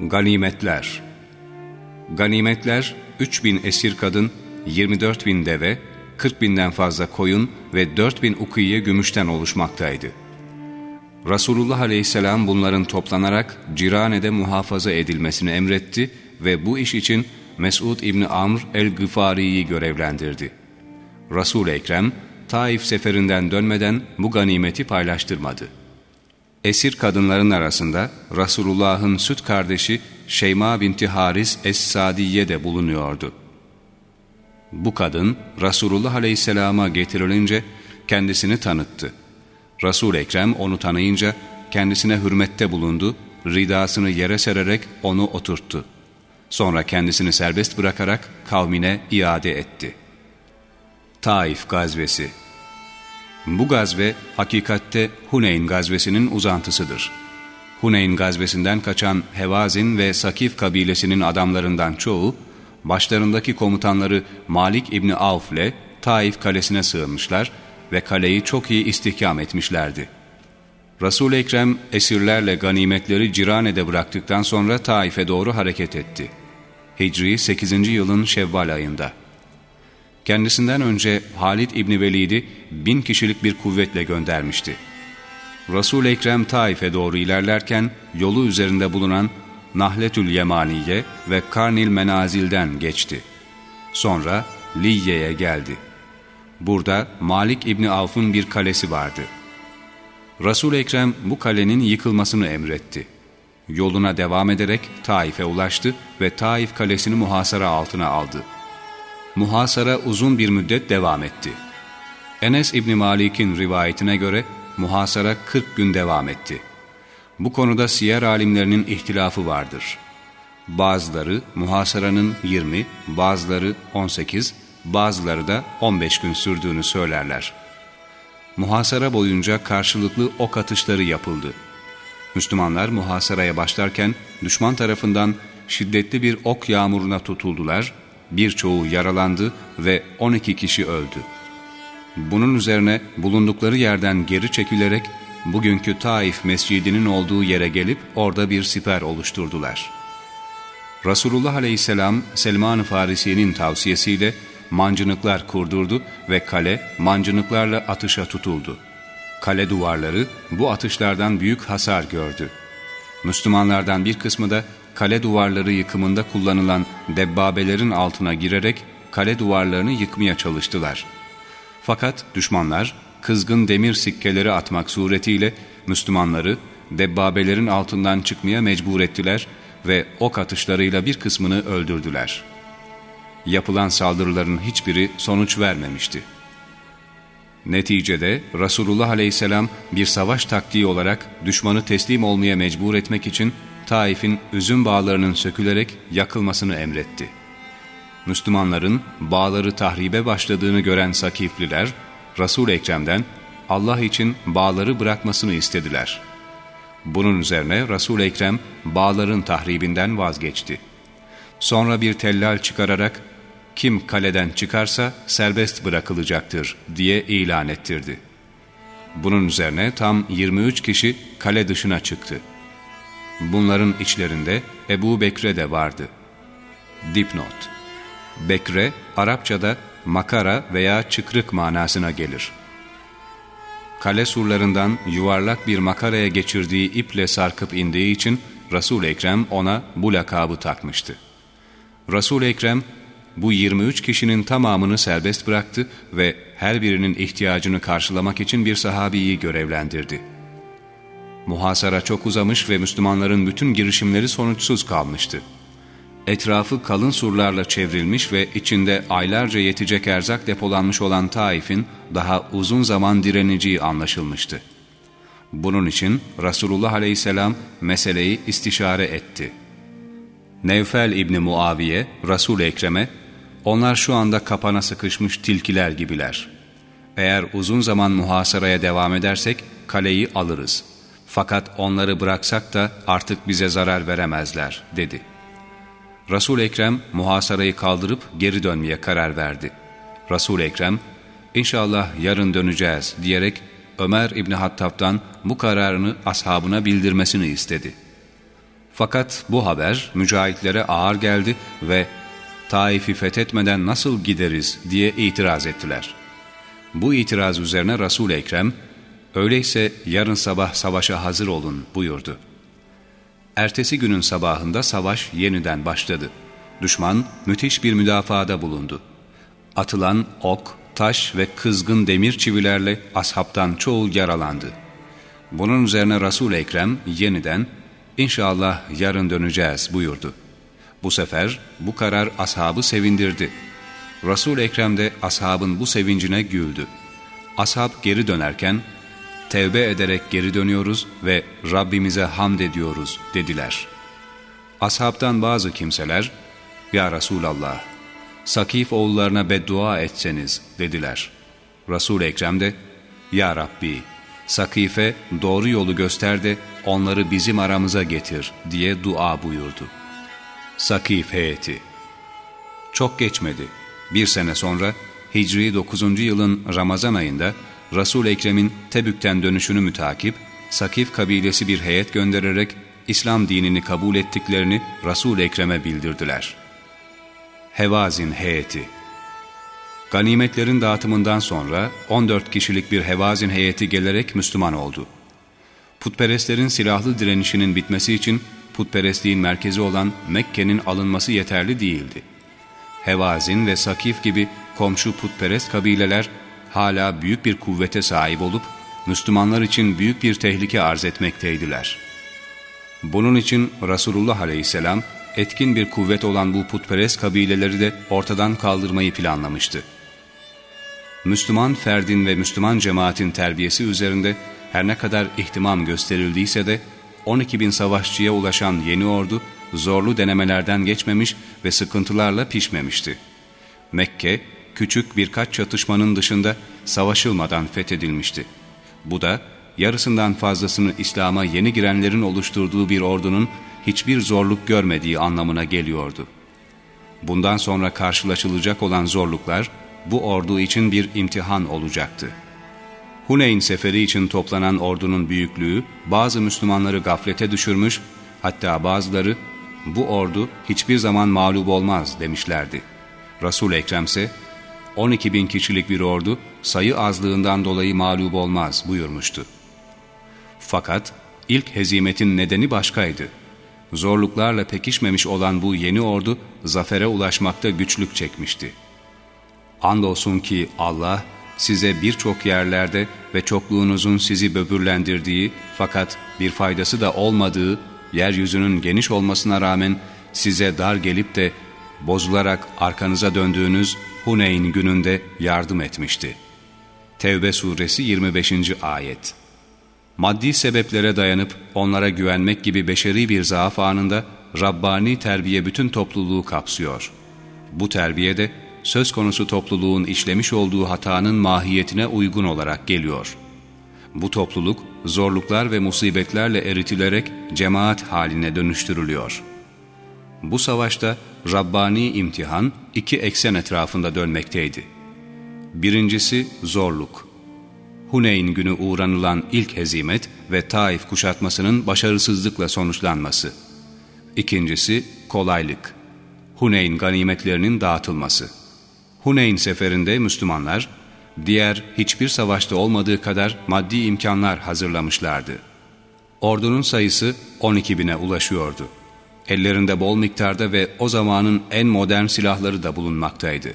Ganimetler Ganimetler 3000 esir kadın, 24 bin deve, 40 binden fazla koyun ve 4 bin ukiye gümüşten oluşmaktaydı. Resulullah aleyhisselam bunların toplanarak Cirane'de muhafaza edilmesini emretti ve bu iş için Mesud İbni Amr el-Gıfari'yi görevlendirdi. Resul-i Ekrem, Taif seferinden dönmeden bu ganimeti paylaştırmadı. Esir kadınların arasında Resulullah'ın süt kardeşi Şeyma binti Haris Es-Sadiye de bulunuyordu. Bu kadın Resulullah Aleyhisselam'a getirilince kendisini tanıttı. resul Ekrem onu tanıyınca kendisine hürmette bulundu, ridasını yere sererek onu oturttu. Sonra kendisini serbest bırakarak kavmine iade etti. Taif Gazvesi Bu gazve hakikatte Huneyn gazvesinin uzantısıdır. Huneyn gazvesinden kaçan Hevazin ve Sakif kabilesinin adamlarından çoğu, başlarındaki komutanları Malik İbni Avf ile Taif kalesine sığınmışlar ve kaleyi çok iyi istihkam etmişlerdi. resul Ekrem esirlerle ganimetleri Cirane'de bıraktıktan sonra Taif'e doğru hareket etti. Hicri 8. yılın Şevval ayında. Kendisinden önce Halid İbni Velid'i bin kişilik bir kuvvetle göndermişti. resul Ekrem Taif'e doğru ilerlerken yolu üzerinde bulunan Nahletül Yemaniye ve Karnil Menazil'den geçti. Sonra Liyye'ye geldi. Burada Malik İbni Avf'ın bir kalesi vardı. resul Ekrem bu kalenin yıkılmasını emretti. Yoluna devam ederek Taif'e ulaştı ve Taif kalesini muhasara altına aldı. Muhasara uzun bir müddet devam etti. Enes İbni Malik'in rivayetine göre muhasara 40 gün devam etti. Bu konuda siyer alimlerinin ihtilafı vardır. Bazıları muhasaranın 20, bazıları 18, bazıları da 15 gün sürdüğünü söylerler. Muhasara boyunca karşılıklı ok atışları yapıldı. Müslümanlar muhasaraya başlarken düşman tarafından şiddetli bir ok yağmuruna tutuldular, birçoğu yaralandı ve 12 kişi öldü. Bunun üzerine bulundukları yerden geri çekilerek bugünkü Taif mescidinin olduğu yere gelip orada bir siper oluşturdular. Resulullah aleyhisselam Selman-ı Farisi'nin tavsiyesiyle mancınıklar kurdurdu ve kale mancınıklarla atışa tutuldu. Kale duvarları bu atışlardan büyük hasar gördü. Müslümanlardan bir kısmı da kale duvarları yıkımında kullanılan debbabelerin altına girerek kale duvarlarını yıkmaya çalıştılar. Fakat düşmanlar kızgın demir sikkeleri atmak suretiyle Müslümanları debbabelerin altından çıkmaya mecbur ettiler ve ok atışlarıyla bir kısmını öldürdüler. Yapılan saldırıların hiçbiri sonuç vermemişti. Neticede Resulullah Aleyhisselam bir savaş taktiği olarak düşmanı teslim olmaya mecbur etmek için Taif'in üzüm bağlarının sökülerek yakılmasını emretti. Müslümanların bağları tahribe başladığını gören Sakifliler, Resul-i Ekrem'den Allah için bağları bırakmasını istediler. Bunun üzerine Resul-i Ekrem bağların tahribinden vazgeçti. Sonra bir tellal çıkararak kim kaleden çıkarsa serbest bırakılacaktır diye ilan ettirdi. Bunun üzerine tam 23 kişi kale dışına çıktı. Bunların içlerinde Ebu Bekre de vardı. Dipnot Bekre, Arapçada makara veya çıkrık manasına gelir. Kale surlarından yuvarlak bir makaraya geçirdiği iple sarkıp indiği için resul Ekrem ona bu lakabı takmıştı. resul Ekrem bu 23 kişinin tamamını serbest bıraktı ve her birinin ihtiyacını karşılamak için bir sahabiyi görevlendirdi. Muhasara çok uzamış ve Müslümanların bütün girişimleri sonuçsuz kalmıştı. Etrafı kalın surlarla çevrilmiş ve içinde aylarca yetecek erzak depolanmış olan Taif'in daha uzun zaman direneceği anlaşılmıştı. Bunun için Resulullah Aleyhisselam meseleyi istişare etti. Nevfel İbni Muaviye, Resul-i Ekrem'e, onlar şu anda kapana sıkışmış tilkiler gibiler. Eğer uzun zaman muhasaraya devam edersek kaleyi alırız. Fakat onları bıraksak da artık bize zarar veremezler, dedi.'' resul Ekrem muhasarayı kaldırıp geri dönmeye karar verdi. resul Ekrem, inşallah yarın döneceğiz diyerek Ömer İbni Hattab'dan bu kararını ashabına bildirmesini istedi. Fakat bu haber mücahitlere ağır geldi ve Taif'i fethetmeden nasıl gideriz diye itiraz ettiler. Bu itiraz üzerine Resul-i Ekrem, öyleyse yarın sabah savaşa hazır olun buyurdu. Ertesi günün sabahında savaş yeniden başladı. Düşman müthiş bir müdafaada bulundu. Atılan ok, taş ve kızgın demir çivilerle ashabtan çoğu yaralandı. Bunun üzerine Resul Ekrem yeniden İnşallah yarın döneceğiz buyurdu. Bu sefer bu karar ashabı sevindirdi. Resul Ekrem de ashabın bu sevincine güldü. Ashab geri dönerken tevbe ederek geri dönüyoruz ve Rabbimize hamd ediyoruz dediler. Ashabtan bazı kimseler Ya Resulallah Sakif oğullarına beddua etseniz dediler. Resul Ekrem de Ya Rabbi Sakife doğru yolu göster de onları bizim aramıza getir diye dua buyurdu. Sakif heyeti Çok geçmedi. Bir sene sonra Hicri 9. yılın Ramazan ayında Resul Ekrem'in Tebük'ten dönüşünü mütakip Sakif kabilesi bir heyet göndererek İslam dinini kabul ettiklerini Resul Ekrem'e bildirdiler. Hevazin heyeti Ganimetlerin dağıtımından sonra 14 kişilik bir Hevazin heyeti gelerek Müslüman oldu. Putperestlerin silahlı direnişinin bitmesi için putperestliğin merkezi olan Mekke'nin alınması yeterli değildi. Hevazin ve Sakif gibi komşu putperest kabileler hala büyük bir kuvvete sahip olup Müslümanlar için büyük bir tehlike arz etmekteydiler. Bunun için Resulullah Aleyhisselam etkin bir kuvvet olan bu putperest kabileleri de ortadan kaldırmayı planlamıştı. Müslüman ferdin ve Müslüman cemaatin terbiyesi üzerinde her ne kadar ihtimam gösterildiyse de 12 bin savaşçıya ulaşan yeni ordu zorlu denemelerden geçmemiş ve sıkıntılarla pişmemişti. Mekke, küçük birkaç çatışmanın dışında savaşılmadan fethedilmişti. Bu da yarısından fazlasını İslam'a yeni girenlerin oluşturduğu bir ordunun hiçbir zorluk görmediği anlamına geliyordu. Bundan sonra karşılaşılacak olan zorluklar bu ordu için bir imtihan olacaktı. Huneyn seferi için toplanan ordunun büyüklüğü bazı Müslümanları gaflete düşürmüş, hatta bazıları bu ordu hiçbir zaman mağlup olmaz demişlerdi. Resul Ekrem ise 12 bin kişilik bir ordu sayı azlığından dolayı mağlup olmaz buyurmuştu. Fakat ilk hezimetin nedeni başkaydı. Zorluklarla pekişmemiş olan bu yeni ordu zafere ulaşmakta güçlük çekmişti. Andolsun ki Allah size birçok yerlerde ve çokluğunuzun sizi böbürlendirdiği fakat bir faydası da olmadığı yeryüzünün geniş olmasına rağmen size dar gelip de bozularak arkanıza döndüğünüz Huneyn gününde yardım etmişti. Tevbe suresi 25. ayet Maddi sebeplere dayanıp onlara güvenmek gibi beşeri bir zaaf anında Rabbani terbiye bütün topluluğu kapsıyor. Bu terbiye de söz konusu topluluğun işlemiş olduğu hatanın mahiyetine uygun olarak geliyor. Bu topluluk zorluklar ve musibetlerle eritilerek cemaat haline dönüştürülüyor. Bu savaşta Rabbani imtihan iki eksen etrafında dönmekteydi. Birincisi zorluk. Huneyn günü uğranılan ilk hezimet ve Taif kuşatmasının başarısızlıkla sonuçlanması. İkincisi kolaylık. Huneyn ganimetlerinin dağıtılması. Huneyn seferinde Müslümanlar, diğer hiçbir savaşta olmadığı kadar maddi imkanlar hazırlamışlardı. Ordunun sayısı 12 bine ulaşıyordu. Ellerinde bol miktarda ve o zamanın en modern silahları da bulunmaktaydı.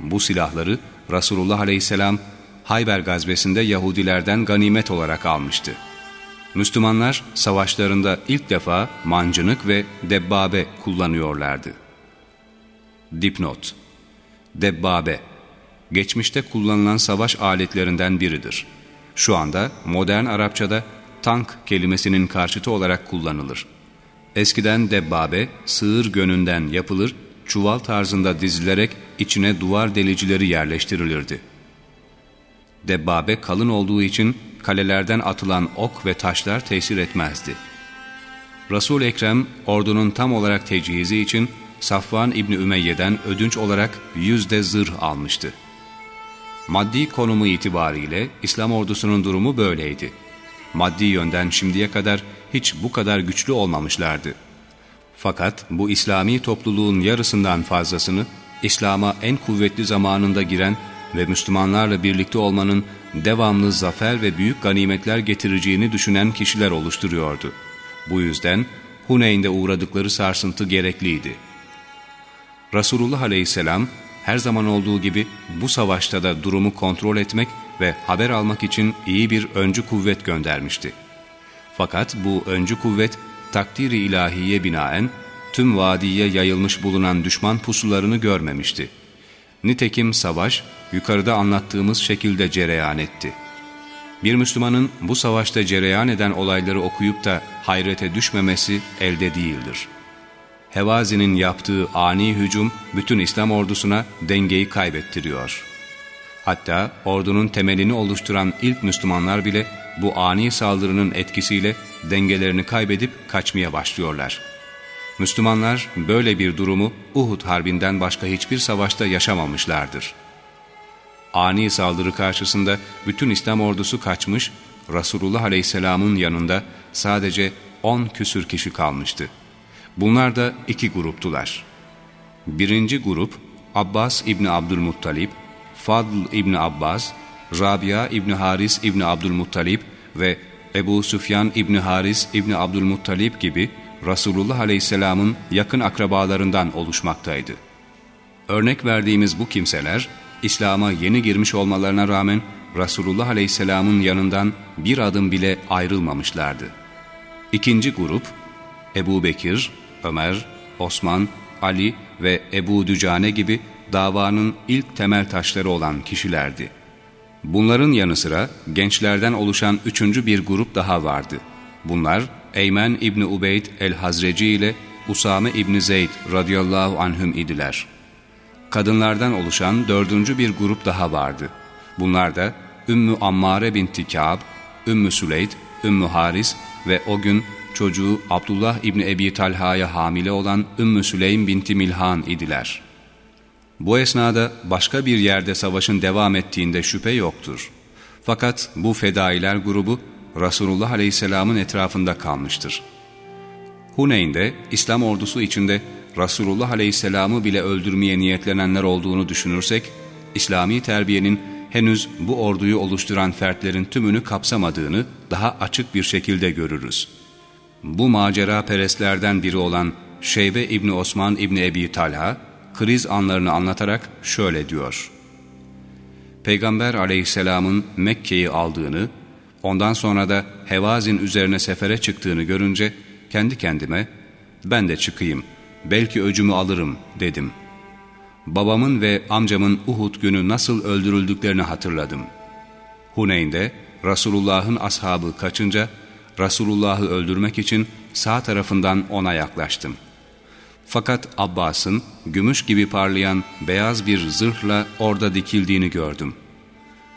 Bu silahları Resulullah Aleyhisselam Hayber gazvesinde Yahudilerden ganimet olarak almıştı. Müslümanlar savaşlarında ilk defa mancınık ve debbabe kullanıyorlardı. Dipnot Debbabe Geçmişte kullanılan savaş aletlerinden biridir. Şu anda modern Arapçada tank kelimesinin karşıtı olarak kullanılır. Eskiden debbabe sığır gönünden yapılır, çuval tarzında dizilerek içine duvar delicileri yerleştirilirdi. Debbabe kalın olduğu için kalelerden atılan ok ve taşlar tesir etmezdi. Resul Ekrem ordunun tam olarak tecihizi için Safvan İbni Ümeyye'den ödünç olarak yüzde zırh almıştı. Maddi konumu itibariyle İslam ordusunun durumu böyleydi. Maddi yönden şimdiye kadar hiç bu kadar güçlü olmamışlardı.'' Fakat bu İslami topluluğun yarısından fazlasını İslam'a en kuvvetli zamanında giren ve Müslümanlarla birlikte olmanın devamlı zafer ve büyük ganimetler getireceğini düşünen kişiler oluşturuyordu. Bu yüzden Huneyn'de uğradıkları sarsıntı gerekliydi. Resulullah Aleyhisselam her zaman olduğu gibi bu savaşta da durumu kontrol etmek ve haber almak için iyi bir öncü kuvvet göndermişti. Fakat bu öncü kuvvet takdiri ilahiye binaen tüm vadiye yayılmış bulunan düşman pusularını görmemişti. Nitekim savaş yukarıda anlattığımız şekilde cereyan etti. Bir Müslümanın bu savaşta cereyan eden olayları okuyup da hayrete düşmemesi elde değildir. Hevazi'nin yaptığı ani hücum bütün İslam ordusuna dengeyi kaybettiriyor. Hatta ordunun temelini oluşturan ilk Müslümanlar bile bu ani saldırının etkisiyle dengelerini kaybedip kaçmaya başlıyorlar. Müslümanlar böyle bir durumu Uhud Harbi'nden başka hiçbir savaşta yaşamamışlardır. Ani saldırı karşısında bütün İslam ordusu kaçmış, Resulullah Aleyhisselam'ın yanında sadece on küsür kişi kalmıştı. Bunlar da iki gruptular. Birinci grup Abbas İbni Abdülmuttalip, Fadl İbni Abbas, Rabia İbni Haris İbni Abdülmuttalip ve Ebu Süfyan İbni Haris İbni Abdülmuttalip gibi Resulullah Aleyhisselam'ın yakın akrabalarından oluşmaktaydı. Örnek verdiğimiz bu kimseler, İslam'a yeni girmiş olmalarına rağmen Resulullah Aleyhisselam'ın yanından bir adım bile ayrılmamışlardı. İkinci grup, Ebu Bekir, Ömer, Osman, Ali ve Ebu Dücane gibi davanın ilk temel taşları olan kişilerdi. Bunların yanı sıra gençlerden oluşan üçüncü bir grup daha vardı. Bunlar Eymen İbni Ubeyd el-Hazreci ile Usame İbni Zeyd radıyallahu anhüm idiler. Kadınlardan oluşan dördüncü bir grup daha vardı. Bunlar da Ümmü Ammare binti Kâb, Ümmü Süleyd, Ümmü Haris ve o gün çocuğu Abdullah İbni Ebi Talha'ya hamile olan Ümmü Süleym binti Milhan idiler. Bu esnada başka bir yerde savaşın devam ettiğinde şüphe yoktur. Fakat bu fedailer grubu Resulullah Aleyhisselam'ın etrafında kalmıştır. Huneyn'de İslam ordusu içinde Resulullah Aleyhisselam'ı bile öldürmeye niyetlenenler olduğunu düşünürsek, İslami terbiyenin henüz bu orduyu oluşturan fertlerin tümünü kapsamadığını daha açık bir şekilde görürüz. Bu macera perestlerden biri olan Şeybe İbni Osman İbni Ebi Talha, kriz anlarını anlatarak şöyle diyor. Peygamber aleyhisselamın Mekke'yi aldığını, ondan sonra da Hevazin üzerine sefere çıktığını görünce kendi kendime ben de çıkayım, belki öcümü alırım dedim. Babamın ve amcamın Uhud günü nasıl öldürüldüklerini hatırladım. Huneyn'de Resulullah'ın ashabı kaçınca Resulullah'ı öldürmek için sağ tarafından ona yaklaştım. Fakat Abbas'ın gümüş gibi parlayan beyaz bir zırhla orada dikildiğini gördüm.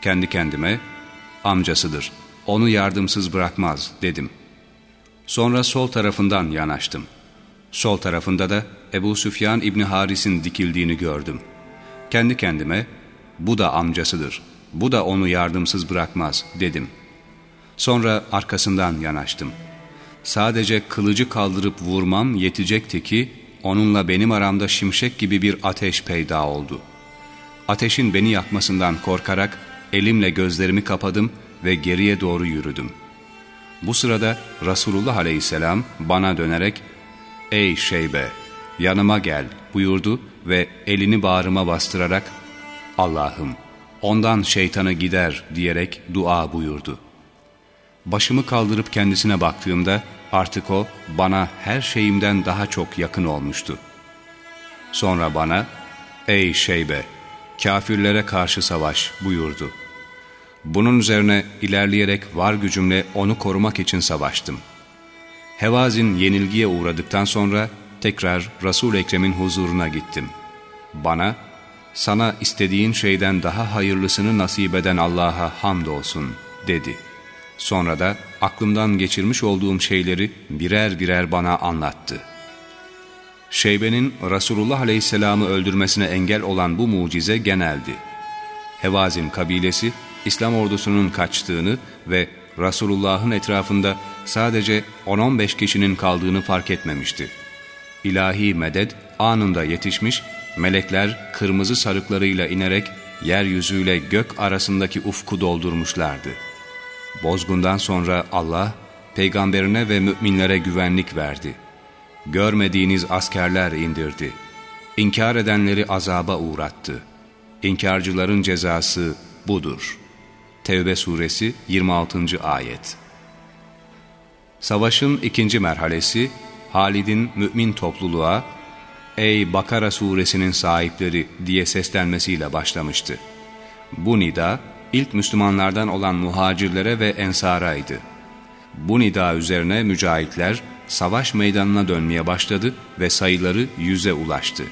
Kendi kendime, amcasıdır, onu yardımsız bırakmaz dedim. Sonra sol tarafından yanaştım. Sol tarafında da Ebu Süfyan İbni Haris'in dikildiğini gördüm. Kendi kendime, bu da amcasıdır, bu da onu yardımsız bırakmaz dedim.'' Sonra arkasından yanaştım. Sadece kılıcı kaldırıp vurmam yetecekti ki onunla benim aramda şimşek gibi bir ateş peyda oldu. Ateşin beni yakmasından korkarak elimle gözlerimi kapadım ve geriye doğru yürüdüm. Bu sırada Resulullah aleyhisselam bana dönerek ''Ey şeybe, yanıma gel.'' buyurdu ve elini bağrıma bastırarak ''Allah'ım, ondan şeytanı gider.'' diyerek dua buyurdu.'' Başımı kaldırıp kendisine baktığımda artık o bana her şeyimden daha çok yakın olmuştu. Sonra bana, ''Ey şeybe, kafirlere karşı savaş.'' buyurdu. Bunun üzerine ilerleyerek var gücümle onu korumak için savaştım. Hevazin yenilgiye uğradıktan sonra tekrar Resul Ekrem'in huzuruna gittim. Bana, sana istediğin şeyden daha hayırlısını nasip eden Allah'a hamdolsun dedi.'' Sonra da aklımdan geçirmiş olduğum şeyleri birer birer bana anlattı. Şeybe'nin Resulullah Aleyhisselam'ı öldürmesine engel olan bu mucize geneldi. Hevazin kabilesi İslam ordusunun kaçtığını ve Resulullah'ın etrafında sadece 10-15 kişinin kaldığını fark etmemişti. İlahi medet anında yetişmiş, melekler kırmızı sarıklarıyla inerek yeryüzüyle gök arasındaki ufku doldurmuşlardı. Bozgundan sonra Allah, peygamberine ve müminlere güvenlik verdi. Görmediğiniz askerler indirdi. İnkar edenleri azaba uğrattı. İnkarcıların cezası budur. Tevbe suresi 26. ayet Savaşın ikinci merhalesi, Halid'in mümin topluluğa, ''Ey Bakara suresinin sahipleri'' diye seslenmesiyle başlamıştı. Bu nida, ilk Müslümanlardan olan muhacirlere ve ensaraydı. Bu nida üzerine mücahitler savaş meydanına dönmeye başladı ve sayıları yüze ulaştı.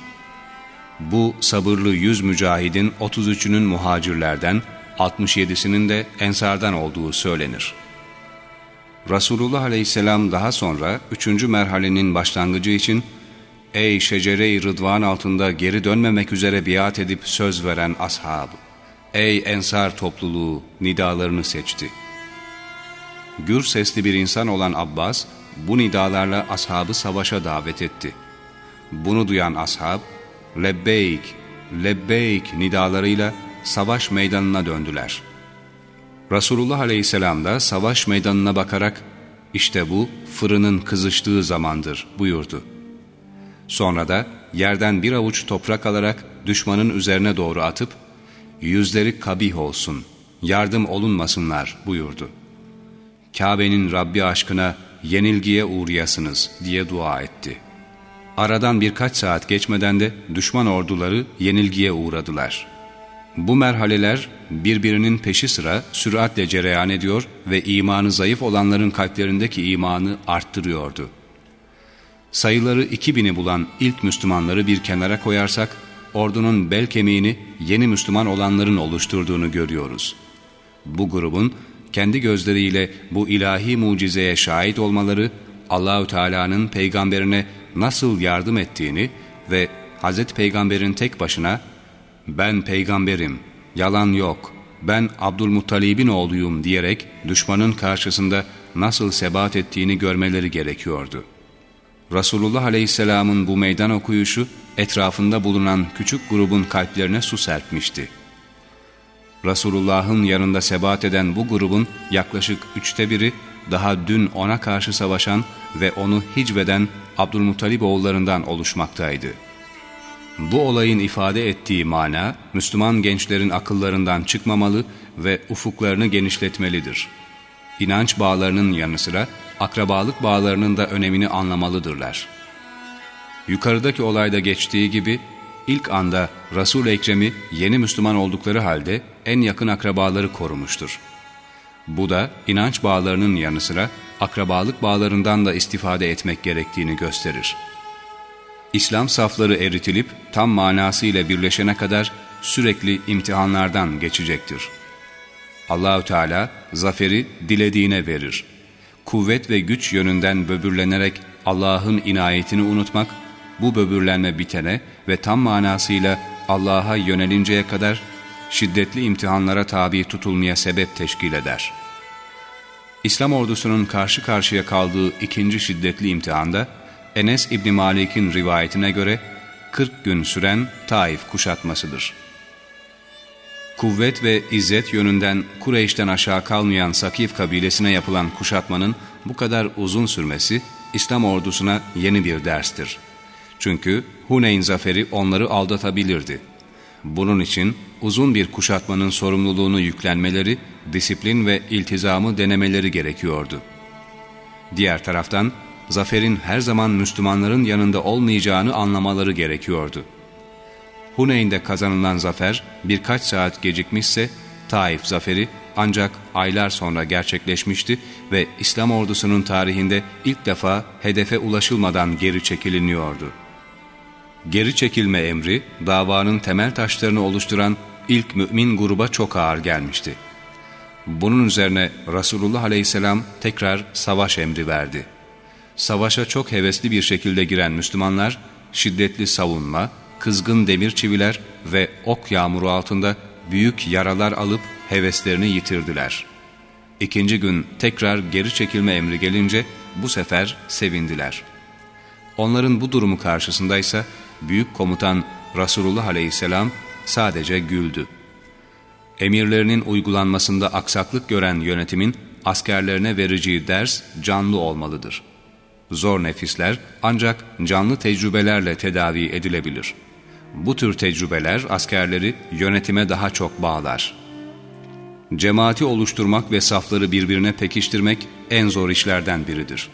Bu sabırlı yüz mücahidin 33'ünün muhacirlerden, 67'sinin de ensardan olduğu söylenir. Resulullah Aleyhisselam daha sonra üçüncü merhalenin başlangıcı için ''Ey şecere-i rıdvan altında geri dönmemek üzere biat edip söz veren ashab, ey ensar topluluğu nidalarını seçti.'' Gür sesli bir insan olan Abbas, bu nidalarla ashabı savaşa davet etti. Bunu duyan ashab, lebbeyk, lebbeyk nidalarıyla savaş meydanına döndüler.'' Resulullah Aleyhisselam da savaş meydanına bakarak işte bu fırının kızıştığı zamandır buyurdu. Sonra da yerden bir avuç toprak alarak düşmanın üzerine doğru atıp yüzleri kabih olsun, yardım olunmasınlar buyurdu. Kabe'nin Rabbi aşkına yenilgiye uğrayasınız diye dua etti. Aradan birkaç saat geçmeden de düşman orduları yenilgiye uğradılar.'' Bu merhaleler birbirinin peşi sıra süratle cereyan ediyor ve imanı zayıf olanların kalplerindeki imanı arttırıyordu. Sayıları 2000'i bulan ilk Müslümanları bir kenara koyarsak, ordunun bel kemiğini yeni Müslüman olanların oluşturduğunu görüyoruz. Bu grubun kendi gözleriyle bu ilahi mucizeye şahit olmaları, Allahü Teala'nın peygamberine nasıl yardım ettiğini ve Hz. Peygamber'in tek başına ben peygamberim, yalan yok, ben Abdülmuttalib'in oğluyum diyerek düşmanın karşısında nasıl sebat ettiğini görmeleri gerekiyordu. Resulullah Aleyhisselam'ın bu meydan okuyuşu etrafında bulunan küçük grubun kalplerine su serpmişti. Resulullah'ın yanında sebat eden bu grubun yaklaşık üçte biri daha dün ona karşı savaşan ve onu hicveden Abdülmuttalib oğullarından oluşmaktaydı.'' Bu olayın ifade ettiği mana, Müslüman gençlerin akıllarından çıkmamalı ve ufuklarını genişletmelidir. İnanç bağlarının yanı sıra akrabalık bağlarının da önemini anlamalıdırlar. Yukarıdaki olayda geçtiği gibi ilk anda Resul Ekrem'i yeni Müslüman oldukları halde en yakın akrabaları korumuştur. Bu da inanç bağlarının yanı sıra akrabalık bağlarından da istifade etmek gerektiğini gösterir. İslam safları eritilip tam manasıyla birleşene kadar sürekli imtihanlardan geçecektir. Allahü Teala zaferi dilediğine verir. Kuvvet ve güç yönünden böbürlenerek Allah'ın inayetini unutmak, bu böbürlenme bitene ve tam manasıyla Allah'a yönelinceye kadar şiddetli imtihanlara tabi tutulmaya sebep teşkil eder. İslam ordusunun karşı karşıya kaldığı ikinci şiddetli imtihanda, Enes İbni Malik'in rivayetine göre 40 gün süren Taif kuşatmasıdır. Kuvvet ve izzet yönünden Kureyş'ten aşağı kalmayan Sakif kabilesine yapılan kuşatmanın bu kadar uzun sürmesi İslam ordusuna yeni bir derstir. Çünkü Huneyn zaferi onları aldatabilirdi. Bunun için uzun bir kuşatmanın sorumluluğunu yüklenmeleri, disiplin ve iltizamı denemeleri gerekiyordu. Diğer taraftan zaferin her zaman Müslümanların yanında olmayacağını anlamaları gerekiyordu. Huneyn'de kazanılan zafer birkaç saat gecikmişse Taif zaferi ancak aylar sonra gerçekleşmişti ve İslam ordusunun tarihinde ilk defa hedefe ulaşılmadan geri çekiliniyordu. Geri çekilme emri davanın temel taşlarını oluşturan ilk mümin gruba çok ağır gelmişti. Bunun üzerine Resulullah Aleyhisselam tekrar savaş emri verdi savaşa çok hevesli bir şekilde giren Müslümanlar, şiddetli savunma, kızgın demir çiviler ve ok yağmuru altında büyük yaralar alıp heveslerini yitirdiler. İkinci gün tekrar geri çekilme emri gelince bu sefer sevindiler. Onların bu durumu karşısındaysa büyük komutan Resulullah aleyhisselam sadece güldü. Emirlerinin uygulanmasında aksaklık gören yönetimin askerlerine vereceği ders canlı olmalıdır. Zor nefisler ancak canlı tecrübelerle tedavi edilebilir. Bu tür tecrübeler askerleri yönetime daha çok bağlar. Cemaati oluşturmak ve safları birbirine pekiştirmek en zor işlerden biridir.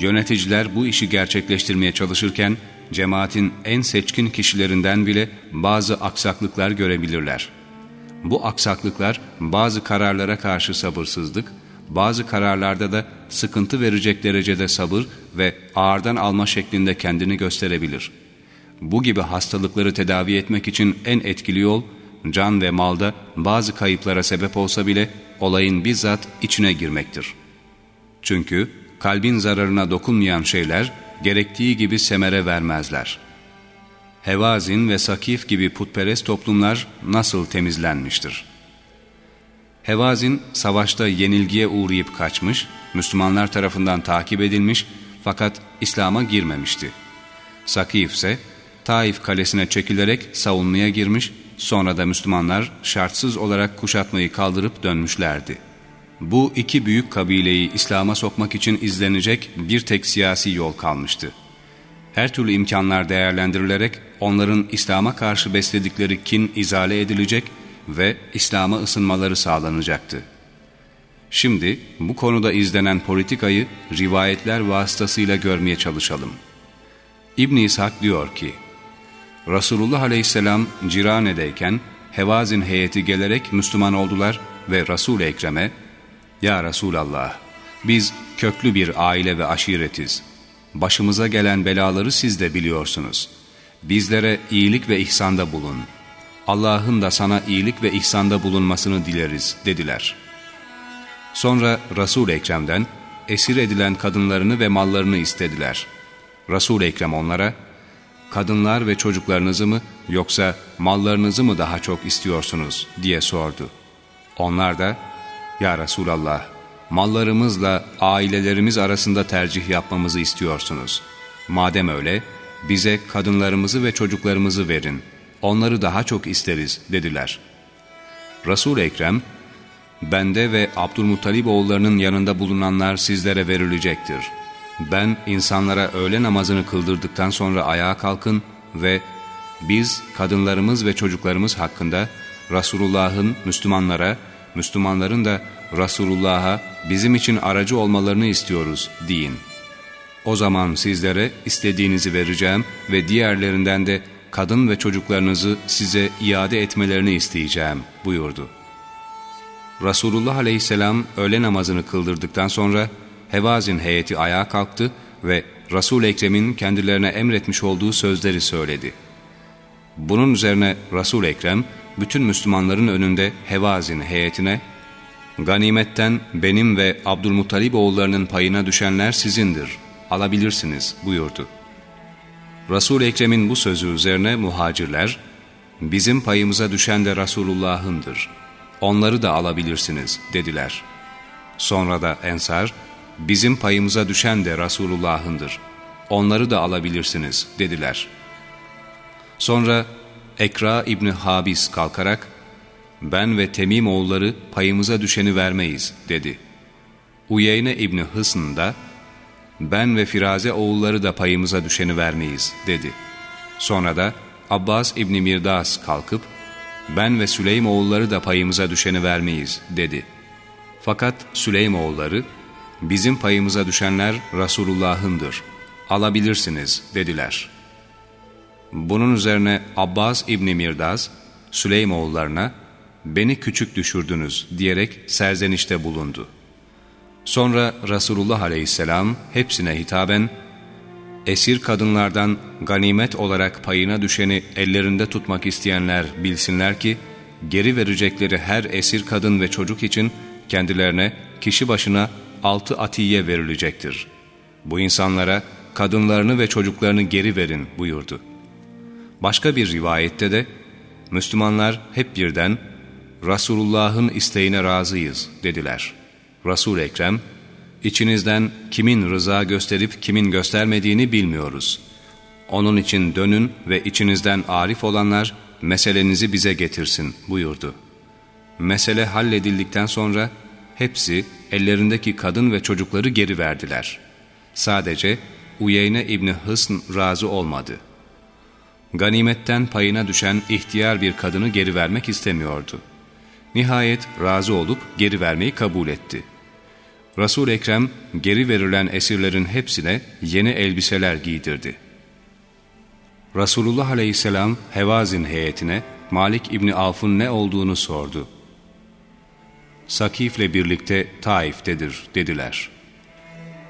Yöneticiler bu işi gerçekleştirmeye çalışırken cemaatin en seçkin kişilerinden bile bazı aksaklıklar görebilirler. Bu aksaklıklar bazı kararlara karşı sabırsızlık, bazı kararlarda da sıkıntı verecek derecede sabır ve ağırdan alma şeklinde kendini gösterebilir. Bu gibi hastalıkları tedavi etmek için en etkili yol, can ve malda bazı kayıplara sebep olsa bile olayın bizzat içine girmektir. Çünkü kalbin zararına dokunmayan şeyler gerektiği gibi semere vermezler. Hevazin ve Sakif gibi putperest toplumlar nasıl temizlenmiştir? Hevazin savaşta yenilgiye uğrayıp kaçmış, Müslümanlar tarafından takip edilmiş fakat İslam'a girmemişti. Sakif ise Taif kalesine çekilerek savunmaya girmiş, sonra da Müslümanlar şartsız olarak kuşatmayı kaldırıp dönmüşlerdi. Bu iki büyük kabileyi İslam'a sokmak için izlenecek bir tek siyasi yol kalmıştı. Her türlü imkanlar değerlendirilerek onların İslam'a karşı besledikleri kin izale edilecek ve İslam'a ısınmaları sağlanacaktı. Şimdi bu konuda izlenen politikayı rivayetler vasıtasıyla görmeye çalışalım. İbn İshak diyor ki, Resulullah Aleyhisselam Cirane'deyken Hevazin heyeti gelerek Müslüman oldular ve Resul-i Ekrem'e ''Ya Resulallah, biz köklü bir aile ve aşiretiz. Başımıza gelen belaları siz de biliyorsunuz. Bizlere iyilik ve ihsanda bulun.'' Allah'ın da sana iyilik ve ihsanda bulunmasını dileriz dediler. Sonra Resul-i Ekrem'den esir edilen kadınlarını ve mallarını istediler. Resul-i Ekrem onlara, kadınlar ve çocuklarınızı mı yoksa mallarınızı mı daha çok istiyorsunuz diye sordu. Onlar da, Ya Resulallah, mallarımızla ailelerimiz arasında tercih yapmamızı istiyorsunuz. Madem öyle, bize kadınlarımızı ve çocuklarımızı verin.'' onları daha çok isteriz dediler. resul Ekrem, bende ve Abdülmuttalib oğullarının yanında bulunanlar sizlere verilecektir. Ben insanlara öğle namazını kıldırdıktan sonra ayağa kalkın ve biz kadınlarımız ve çocuklarımız hakkında Resulullah'ın Müslümanlara, Müslümanların da Resulullah'a bizim için aracı olmalarını istiyoruz deyin. O zaman sizlere istediğinizi vereceğim ve diğerlerinden de kadın ve çocuklarınızı size iade etmelerini isteyeceğim buyurdu. Resulullah aleyhisselam öğle namazını kıldırdıktan sonra Hevazin heyeti ayağa kalktı ve Resul-i Ekrem'in kendilerine emretmiş olduğu sözleri söyledi. Bunun üzerine Resul-i Ekrem bütün Müslümanların önünde Hevazin heyetine ''Ganimetten benim ve Abdülmuttalib oğullarının payına düşenler sizindir, alabilirsiniz.'' buyurdu. Resul-i Ekrem'in bu sözü üzerine muhacirler, bizim payımıza düşen de Resulullah'ındır. Onları da alabilirsiniz dediler. Sonra da Ensar, bizim payımıza düşen de Resulullah'ındır. Onları da alabilirsiniz dediler. Sonra Ekra İbni Habis kalkarak, ben ve Temim oğulları payımıza düşeni vermeyiz dedi. Uyeyne İbni Hısn da, ben ve Firaze oğulları da payımıza düşeni vermeyiz dedi. Sonra da Abbas İbni Mirdas kalkıp ben ve Süleym oğulları da payımıza düşeni vermeyiz dedi. Fakat Süleym oğulları bizim payımıza düşenler Resulullah'ındır alabilirsiniz dediler. Bunun üzerine Abbas İbni Mirdas Süleym oğullarına beni küçük düşürdünüz diyerek serzenişte bulundu.'' Sonra Resulullah aleyhisselam hepsine hitaben, esir kadınlardan ganimet olarak payına düşeni ellerinde tutmak isteyenler bilsinler ki, geri verecekleri her esir kadın ve çocuk için kendilerine kişi başına altı atiye verilecektir. Bu insanlara kadınlarını ve çocuklarını geri verin buyurdu. Başka bir rivayette de, Müslümanlar hep birden, Resulullah'ın isteğine razıyız dediler.'' resul Ekrem, İçinizden kimin rıza gösterip kimin göstermediğini bilmiyoruz. Onun için dönün ve içinizden arif olanlar meselenizi bize getirsin buyurdu. Mesele halledildikten sonra hepsi ellerindeki kadın ve çocukları geri verdiler. Sadece Uyeyne İbni Hısn razı olmadı. Ganimetten payına düşen ihtiyar bir kadını geri vermek istemiyordu. Nihayet razı olup geri vermeyi kabul etti. resul Ekrem geri verilen esirlerin hepsine yeni elbiseler giydirdi. Resulullah Aleyhisselam Hevazin heyetine Malik İbni Avf'ın ne olduğunu sordu. Sakif'le birlikte Taif'tedir dediler.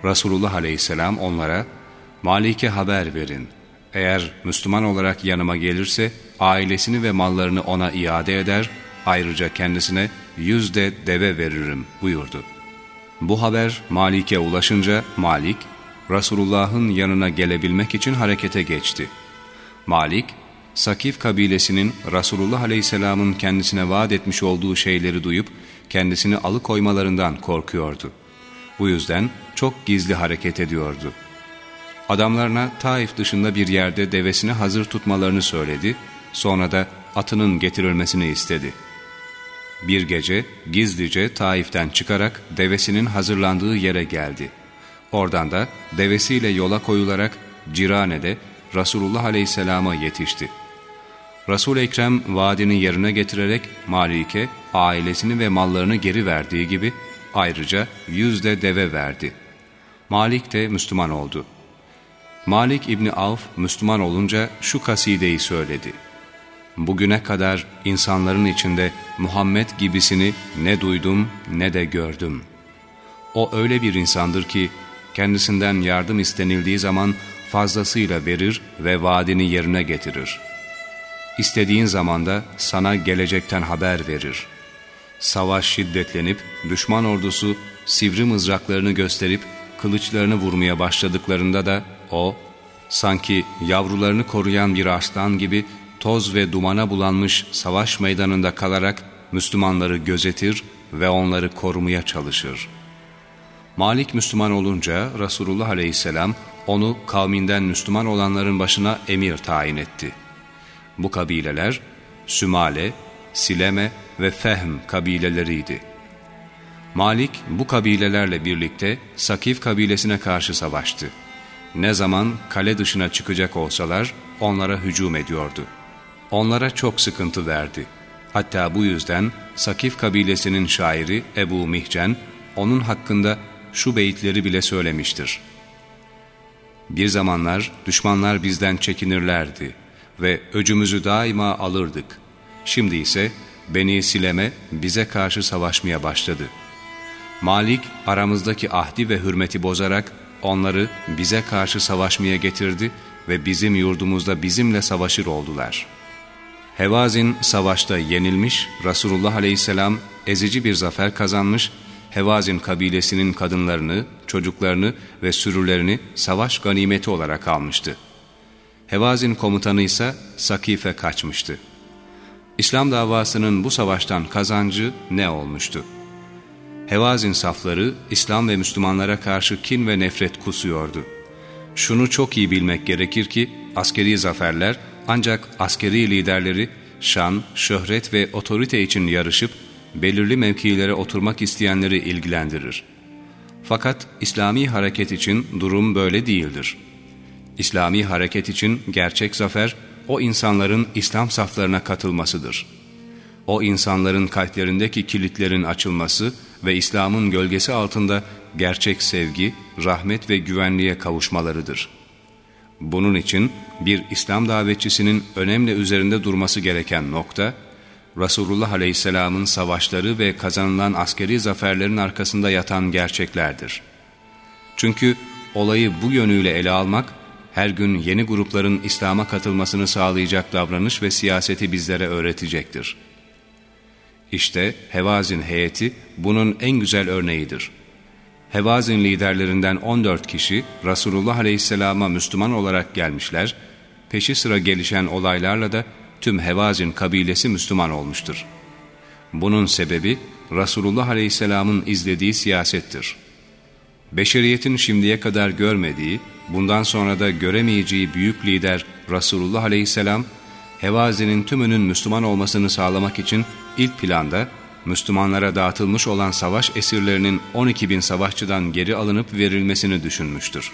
Resulullah Aleyhisselam onlara Malik'e haber verin. Eğer Müslüman olarak yanıma gelirse ailesini ve mallarını ona iade eder, ayrıca kendisine yüz de deve veririm buyurdu. Bu haber Malik'e ulaşınca Malik, Resulullah'ın yanına gelebilmek için harekete geçti. Malik, Sakif kabilesinin Resulullah Aleyhisselam'ın kendisine vaat etmiş olduğu şeyleri duyup kendisini alıkoymalarından korkuyordu. Bu yüzden çok gizli hareket ediyordu. Adamlarına Taif dışında bir yerde devesini hazır tutmalarını söyledi, sonra da atının getirilmesini istedi. Bir gece gizlice Taif'ten çıkarak devesinin hazırlandığı yere geldi. Oradan da devesiyle yola koyularak Cirane'de Resulullah Aleyhisselam'a yetişti. resul Ekrem vaadini yerine getirerek Malik'e ailesini ve mallarını geri verdiği gibi ayrıca yüzde deve verdi. Malik de Müslüman oldu. Malik İbni Avf Müslüman olunca şu kasideyi söyledi. Bugüne kadar insanların içinde Muhammed gibisini ne duydum ne de gördüm. O öyle bir insandır ki kendisinden yardım istenildiği zaman fazlasıyla verir ve vaadini yerine getirir. İstediğin zamanda sana gelecekten haber verir. Savaş şiddetlenip düşman ordusu sivri mızraklarını gösterip kılıçlarını vurmaya başladıklarında da o, sanki yavrularını koruyan bir aslan gibi toz ve dumana bulanmış savaş meydanında kalarak Müslümanları gözetir ve onları korumaya çalışır. Malik Müslüman olunca Resulullah Aleyhisselam onu kavminden Müslüman olanların başına emir tayin etti. Bu kabileler Sümale, Sileme ve Fehm kabileleriydi. Malik bu kabilelerle birlikte Sakif kabilesine karşı savaştı. Ne zaman kale dışına çıkacak olsalar onlara hücum ediyordu. Onlara çok sıkıntı verdi. Hatta bu yüzden Sakif kabilesinin şairi Ebu Mihcen onun hakkında şu beyitleri bile söylemiştir. Bir zamanlar düşmanlar bizden çekinirlerdi ve öcümüzü daima alırdık. Şimdi ise Beni Sileme bize karşı savaşmaya başladı. Malik aramızdaki ahdi ve hürmeti bozarak onları bize karşı savaşmaya getirdi ve bizim yurdumuzda bizimle savaşır oldular. Hevazin savaşta yenilmiş, Resulullah aleyhisselam ezici bir zafer kazanmış Hevazin kabilesinin kadınlarını, çocuklarını ve sürülerini savaş ganimeti olarak almıştı. Hevazin komutanı ise Sakife kaçmıştı. İslam davasının bu savaştan kazancı ne olmuştu? Hevazin safları İslam ve Müslümanlara karşı kin ve nefret kusuyordu. Şunu çok iyi bilmek gerekir ki askeri zaferler ancak askeri liderleri şan, şöhret ve otorite için yarışıp belirli mevkilere oturmak isteyenleri ilgilendirir. Fakat İslami hareket için durum böyle değildir. İslami hareket için gerçek zafer o insanların İslam saflarına katılmasıdır. O insanların kalplerindeki kilitlerin açılması ve İslam'ın gölgesi altında gerçek sevgi, rahmet ve güvenliğe kavuşmalarıdır. Bunun için bir İslam davetçisinin önemli üzerinde durması gereken nokta, Resulullah Aleyhisselam'ın savaşları ve kazanılan askeri zaferlerin arkasında yatan gerçeklerdir. Çünkü olayı bu yönüyle ele almak, her gün yeni grupların İslam'a katılmasını sağlayacak davranış ve siyaseti bizlere öğretecektir. İşte Hevazin heyeti bunun en güzel örneğidir. Hevazin liderlerinden 14 kişi Resulullah Aleyhisselam'a Müslüman olarak gelmişler, peşi sıra gelişen olaylarla da tüm Hevazin kabilesi Müslüman olmuştur. Bunun sebebi Resulullah Aleyhisselam'ın izlediği siyasettir. Beşeriyetin şimdiye kadar görmediği, bundan sonra da göremeyeceği büyük lider Resulullah Aleyhisselam, Hevazi'nin tümünün Müslüman olmasını sağlamak için ilk planda Müslümanlara dağıtılmış olan savaş esirlerinin 12 bin savaşçıdan geri alınıp verilmesini düşünmüştür.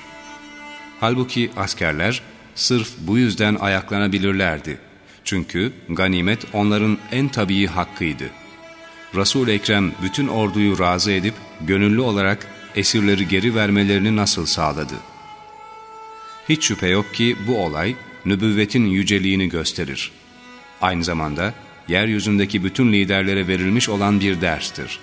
Halbuki askerler sırf bu yüzden ayaklanabilirlerdi. Çünkü ganimet onların en tabii hakkıydı. Resul-i Ekrem bütün orduyu razı edip gönüllü olarak esirleri geri vermelerini nasıl sağladı? Hiç şüphe yok ki bu olay nübüvvetin yüceliğini gösterir. Aynı zamanda yeryüzündeki bütün liderlere verilmiş olan bir derstir.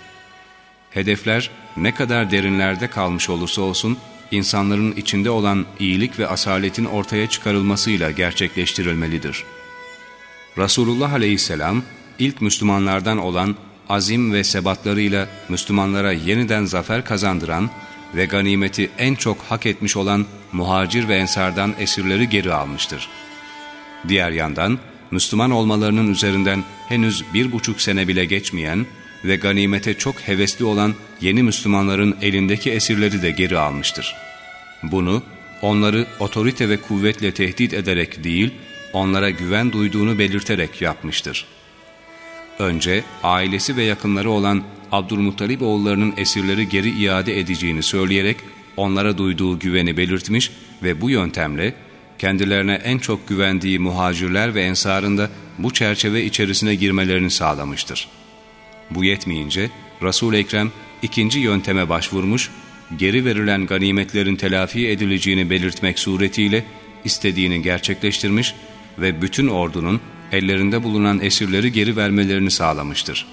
Hedefler ne kadar derinlerde kalmış olursa olsun, insanların içinde olan iyilik ve asaletin ortaya çıkarılmasıyla gerçekleştirilmelidir. Resulullah aleyhisselam, ilk Müslümanlardan olan azim ve sebatlarıyla Müslümanlara yeniden zafer kazandıran ve ganimeti en çok hak etmiş olan muhacir ve ensardan esirleri geri almıştır. Diğer yandan, Müslüman olmalarının üzerinden henüz bir buçuk sene bile geçmeyen ve ganimete çok hevesli olan yeni Müslümanların elindeki esirleri de geri almıştır. Bunu onları otorite ve kuvvetle tehdit ederek değil, onlara güven duyduğunu belirterek yapmıştır. Önce ailesi ve yakınları olan Abdülmuttalip oğullarının esirleri geri iade edeceğini söyleyerek onlara duyduğu güveni belirtmiş ve bu yöntemle kendilerine en çok güvendiği muhacirler ve ensarın da bu çerçeve içerisine girmelerini sağlamıştır. Bu yetmeyince Resul-i Ekrem ikinci yönteme başvurmuş, geri verilen ganimetlerin telafi edileceğini belirtmek suretiyle istediğini gerçekleştirmiş ve bütün ordunun ellerinde bulunan esirleri geri vermelerini sağlamıştır.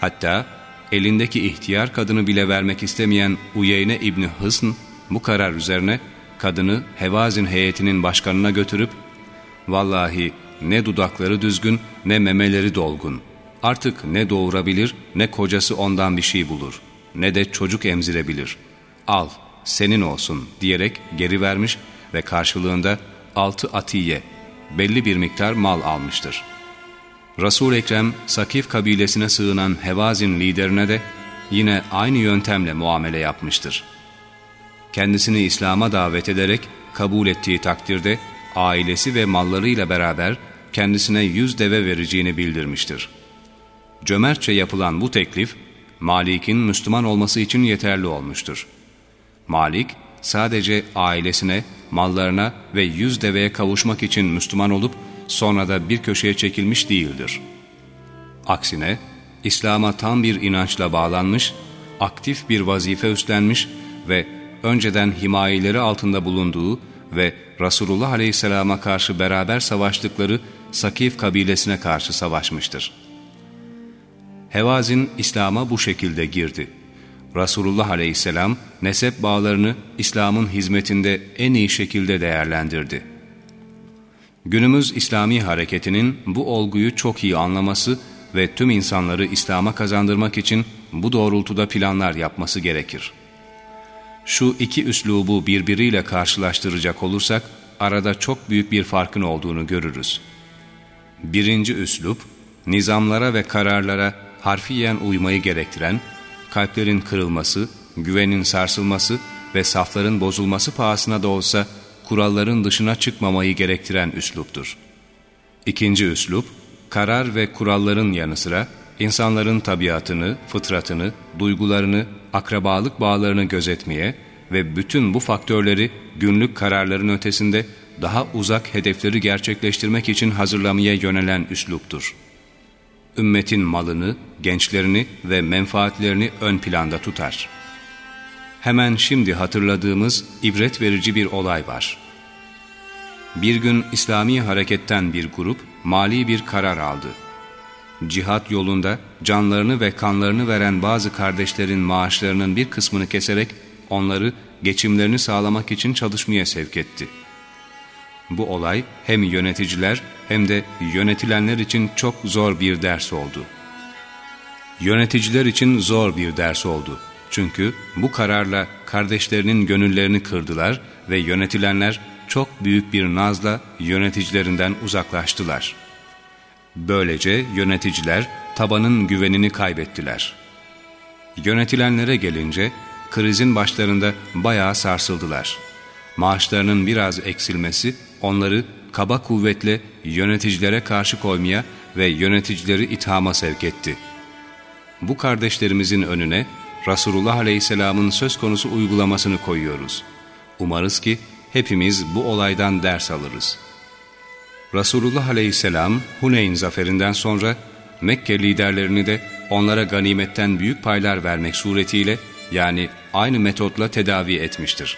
Hatta elindeki ihtiyar kadını bile vermek istemeyen Uyeyne İbni Hısn bu karar üzerine kadını Hevazin heyetinin başkanına götürüp ''Vallahi ne dudakları düzgün ne memeleri dolgun. Artık ne doğurabilir ne kocası ondan bir şey bulur. Ne de çocuk emzirebilir. Al senin olsun.'' diyerek geri vermiş ve karşılığında altı atiye belli bir miktar mal almıştır. Resul Ekrem Sakif kabilesine sığınan Hevazin liderine de yine aynı yöntemle muamele yapmıştır kendisini İslam'a davet ederek kabul ettiği takdirde ailesi ve mallarıyla beraber kendisine yüz deve vereceğini bildirmiştir. Cömertçe yapılan bu teklif, Malik'in Müslüman olması için yeterli olmuştur. Malik, sadece ailesine, mallarına ve yüz deveye kavuşmak için Müslüman olup sonra da bir köşeye çekilmiş değildir. Aksine, İslam'a tam bir inançla bağlanmış, aktif bir vazife üstlenmiş ve önceden himayeleri altında bulunduğu ve Resulullah Aleyhisselam'a karşı beraber savaştıkları Sakif kabilesine karşı savaşmıştır. Hevazin İslam'a bu şekilde girdi. Resulullah Aleyhisselam nesep bağlarını İslam'ın hizmetinde en iyi şekilde değerlendirdi. Günümüz İslami hareketinin bu olguyu çok iyi anlaması ve tüm insanları İslam'a kazandırmak için bu doğrultuda planlar yapması gerekir şu iki üslubu birbiriyle karşılaştıracak olursak arada çok büyük bir farkın olduğunu görürüz. Birinci üslup, nizamlara ve kararlara harfiyen uymayı gerektiren, kalplerin kırılması, güvenin sarsılması ve safların bozulması pahasına da olsa kuralların dışına çıkmamayı gerektiren üsluptur. İkinci üslup, karar ve kuralların yanı sıra insanların tabiatını, fıtratını, duygularını, akrabalık bağlarını gözetmeye ve bütün bu faktörleri günlük kararların ötesinde daha uzak hedefleri gerçekleştirmek için hazırlamaya yönelen üsluptur. Ümmetin malını, gençlerini ve menfaatlerini ön planda tutar. Hemen şimdi hatırladığımız ibret verici bir olay var. Bir gün İslami hareketten bir grup mali bir karar aldı cihat yolunda canlarını ve kanlarını veren bazı kardeşlerin maaşlarının bir kısmını keserek onları geçimlerini sağlamak için çalışmaya sevk etti. Bu olay hem yöneticiler hem de yönetilenler için çok zor bir ders oldu. Yöneticiler için zor bir ders oldu. Çünkü bu kararla kardeşlerinin gönüllerini kırdılar ve yönetilenler çok büyük bir nazla yöneticilerinden uzaklaştılar.'' Böylece yöneticiler tabanın güvenini kaybettiler. Yönetilenlere gelince krizin başlarında bayağı sarsıldılar. Maaşlarının biraz eksilmesi onları kaba kuvvetle yöneticilere karşı koymaya ve yöneticileri ithama sevk etti. Bu kardeşlerimizin önüne Resulullah Aleyhisselam'ın söz konusu uygulamasını koyuyoruz. Umarız ki hepimiz bu olaydan ders alırız. Resulullah Aleyhisselam Huneyn zaferinden sonra Mekke liderlerini de onlara ganimetten büyük paylar vermek suretiyle yani aynı metotla tedavi etmiştir.